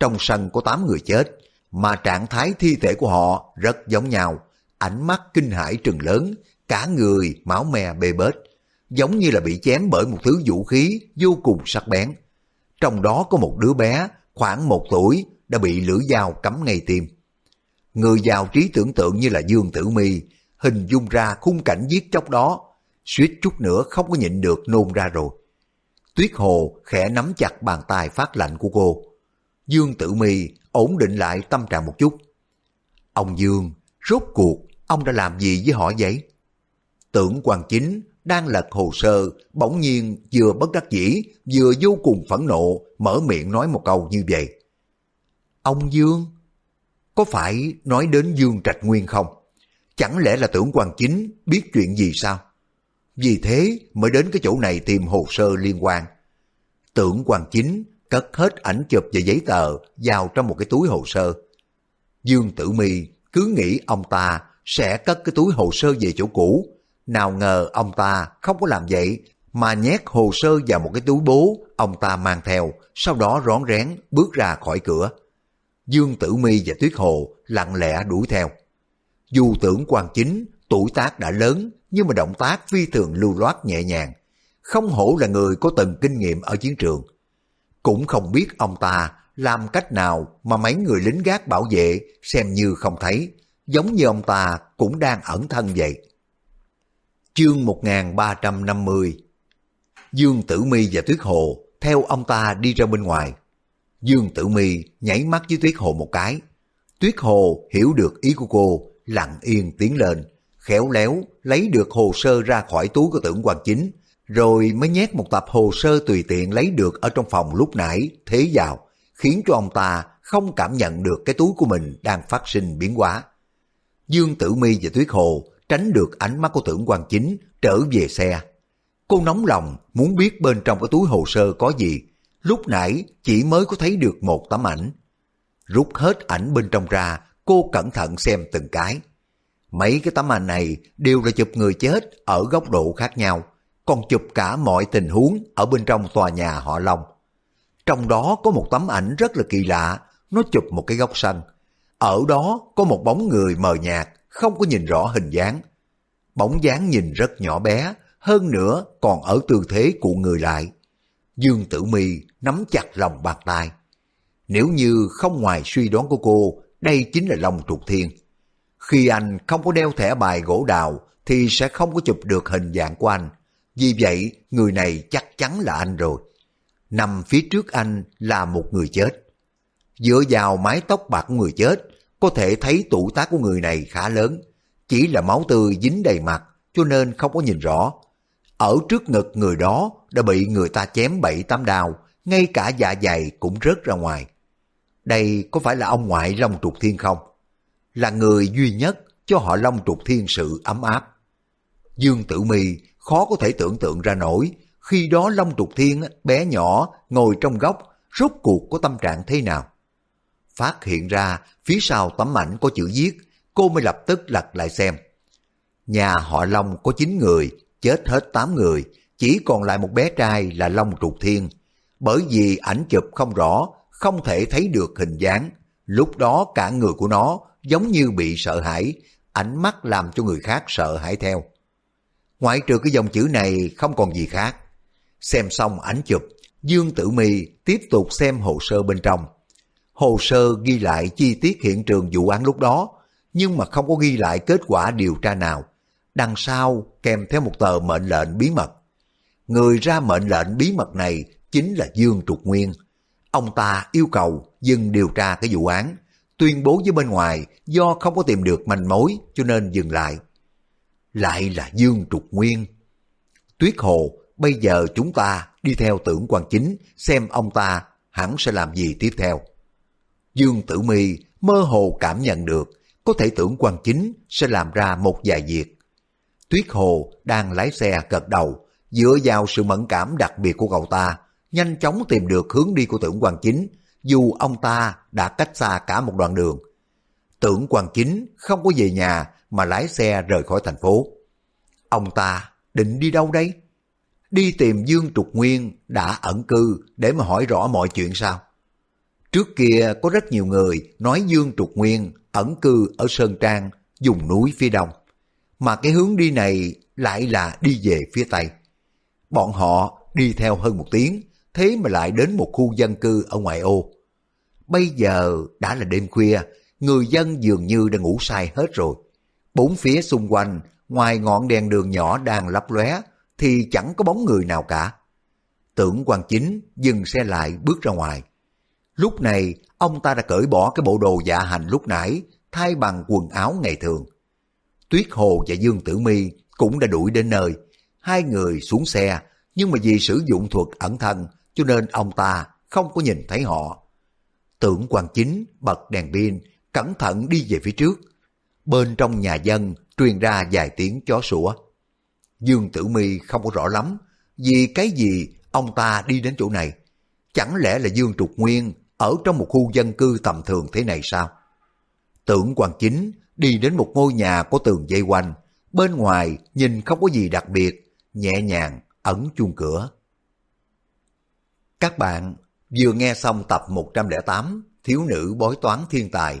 Trong sân có 8 người chết, mà trạng thái thi thể của họ rất giống nhau. Ánh mắt kinh hãi trừng lớn, cả người máu me bê bết, giống như là bị chém bởi một thứ vũ khí vô cùng sắc bén. Trong đó có một đứa bé khoảng một tuổi đã bị lưỡi dao cắm ngay tim. Người giàu trí tưởng tượng như là Dương Tử Mi hình dung ra khung cảnh giết chóc đó, suýt chút nữa không có nhịn được nôn ra rồi. Tuyết Hồ khẽ nắm chặt bàn tay phát lạnh của cô. Dương Tử Mi ổn định lại tâm trạng một chút. Ông Dương, rốt cuộc, ông đã làm gì với họ vậy? Tưởng quan chính đang lật hồ sơ, bỗng nhiên vừa bất đắc dĩ, vừa vô cùng phẫn nộ, mở miệng nói một câu như vậy. Ông Dương? Có phải nói đến Dương Trạch Nguyên không? Chẳng lẽ là tưởng quan chính biết chuyện gì sao? Vì thế mới đến cái chỗ này tìm hồ sơ liên quan. Tưởng quan chính cất hết ảnh chụp và giấy tờ vào trong một cái túi hồ sơ. Dương Tử Mi cứ nghĩ ông ta sẽ cất cái túi hồ sơ về chỗ cũ. Nào ngờ ông ta không có làm vậy mà nhét hồ sơ vào một cái túi bố ông ta mang theo, sau đó rón rén bước ra khỏi cửa. Dương Tử Mi và Tuyết Hồ lặng lẽ đuổi theo. Dù tưởng quan chính, tuổi tác đã lớn, nhưng mà động tác phi thường lưu loát nhẹ nhàng. Không hổ là người có từng kinh nghiệm ở chiến trường. Cũng không biết ông ta làm cách nào mà mấy người lính gác bảo vệ xem như không thấy, giống như ông ta cũng đang ẩn thân vậy. Chương 1350 Dương Tử Mi và Tuyết Hồ theo ông ta đi ra bên ngoài. Dương Tử Mi nhảy mắt với Tuyết Hồ một cái. Tuyết Hồ hiểu được ý của cô, lặng yên tiến lên, khéo léo lấy được hồ sơ ra khỏi túi của tưởng quan chính, rồi mới nhét một tập hồ sơ tùy tiện lấy được ở trong phòng lúc nãy thế vào, khiến cho ông ta không cảm nhận được cái túi của mình đang phát sinh biến hóa. Dương Tử Mi và Tuyết Hồ tránh được ánh mắt của tưởng quan chính trở về xe. Cô nóng lòng muốn biết bên trong cái túi hồ sơ có gì, lúc nãy chỉ mới có thấy được một tấm ảnh. Rút hết ảnh bên trong ra, cô cẩn thận xem từng cái. Mấy cái tấm ảnh này đều là chụp người chết ở góc độ khác nhau, còn chụp cả mọi tình huống ở bên trong tòa nhà họ Long. Trong đó có một tấm ảnh rất là kỳ lạ, nó chụp một cái góc sân. Ở đó có một bóng người mờ nhạt, không có nhìn rõ hình dáng. Bóng dáng nhìn rất nhỏ bé, hơn nữa còn ở tư thế cụ người lại. Dương Tử Mi nắm chặt lòng bàn tay. Nếu như không ngoài suy đoán của cô, đây chính là Long Trục Thiên. Khi anh không có đeo thẻ bài gỗ đào thì sẽ không có chụp được hình dạng của anh. Vì vậy, người này chắc chắn là anh rồi. Nằm phía trước anh là một người chết. Dựa vào mái tóc bạc của người chết, có thể thấy tủ tác của người này khá lớn. Chỉ là máu tươi dính đầy mặt, cho nên không có nhìn rõ. Ở trước ngực người đó đã bị người ta chém bảy tám đao, ngay cả dạ dày cũng rớt ra ngoài. Đây có phải là ông ngoại Long Trục Thiên không? Là người duy nhất cho họ Long Trục Thiên sự ấm áp. Dương Tử Mi khó có thể tưởng tượng ra nổi khi đó Long Trục Thiên bé nhỏ ngồi trong góc rốt cuộc có tâm trạng thế nào. Phát hiện ra phía sau tấm ảnh có chữ viết, cô mới lập tức lật lại xem. Nhà họ Long có 9 người, chết hết 8 người, chỉ còn lại một bé trai là Long Trục Thiên. Bởi vì ảnh chụp không rõ, không thể thấy được hình dáng. Lúc đó cả người của nó giống như bị sợ hãi, ánh mắt làm cho người khác sợ hãi theo. Ngoại trừ cái dòng chữ này không còn gì khác. Xem xong ảnh chụp, Dương Tử Mi tiếp tục xem hồ sơ bên trong. Hồ sơ ghi lại chi tiết hiện trường vụ án lúc đó, nhưng mà không có ghi lại kết quả điều tra nào. Đằng sau kèm theo một tờ mệnh lệnh bí mật. Người ra mệnh lệnh bí mật này chính là Dương Trục Nguyên. Ông ta yêu cầu dừng điều tra cái vụ án, tuyên bố với bên ngoài do không có tìm được manh mối cho nên dừng lại. Lại là Dương Trục Nguyên. Tuyết Hồ, bây giờ chúng ta đi theo tưởng quan chính xem ông ta hẳn sẽ làm gì tiếp theo. Dương Tử Mi mơ hồ cảm nhận được có thể tưởng quan chính sẽ làm ra một vài việc. Tuyết Hồ đang lái xe cật đầu, dựa vào sự mẫn cảm đặc biệt của cậu ta, nhanh chóng tìm được hướng đi của tưởng quan chính, dù ông ta đã cách xa cả một đoạn đường. Tưởng quan chính không có về nhà mà lái xe rời khỏi thành phố. Ông ta định đi đâu đây? Đi tìm Dương Trục Nguyên đã ẩn cư để mà hỏi rõ mọi chuyện sao? Trước kia có rất nhiều người nói Dương Trục Nguyên ẩn cư ở Sơn Trang, dùng núi phía đông. Mà cái hướng đi này lại là đi về phía tây. Bọn họ đi theo hơn một tiếng, thế mà lại đến một khu dân cư ở ngoại ô. Bây giờ đã là đêm khuya, người dân dường như đã ngủ say hết rồi. Bốn phía xung quanh, ngoài ngọn đèn đường nhỏ đang lấp lóe, thì chẳng có bóng người nào cả. Tưởng quan chính dừng xe lại bước ra ngoài. Lúc này, ông ta đã cởi bỏ cái bộ đồ dạ hành lúc nãy, thay bằng quần áo ngày thường. Tuyết Hồ và Dương Tử Mi cũng đã đuổi đến nơi. Hai người xuống xe, nhưng mà vì sử dụng thuật ẩn thân, cho nên ông ta không có nhìn thấy họ. Tưởng quan chính bật đèn pin, cẩn thận đi về phía trước. Bên trong nhà dân truyền ra vài tiếng chó sủa. Dương Tử Mi không có rõ lắm, vì cái gì ông ta đi đến chỗ này. Chẳng lẽ là Dương Trục Nguyên ở trong một khu dân cư tầm thường thế này sao? Tưởng quan chính đi đến một ngôi nhà có tường dây quanh, bên ngoài nhìn không có gì đặc biệt, nhẹ nhàng ẩn chuông cửa. Các bạn vừa nghe xong tập 108 Thiếu nữ bói toán thiên tài.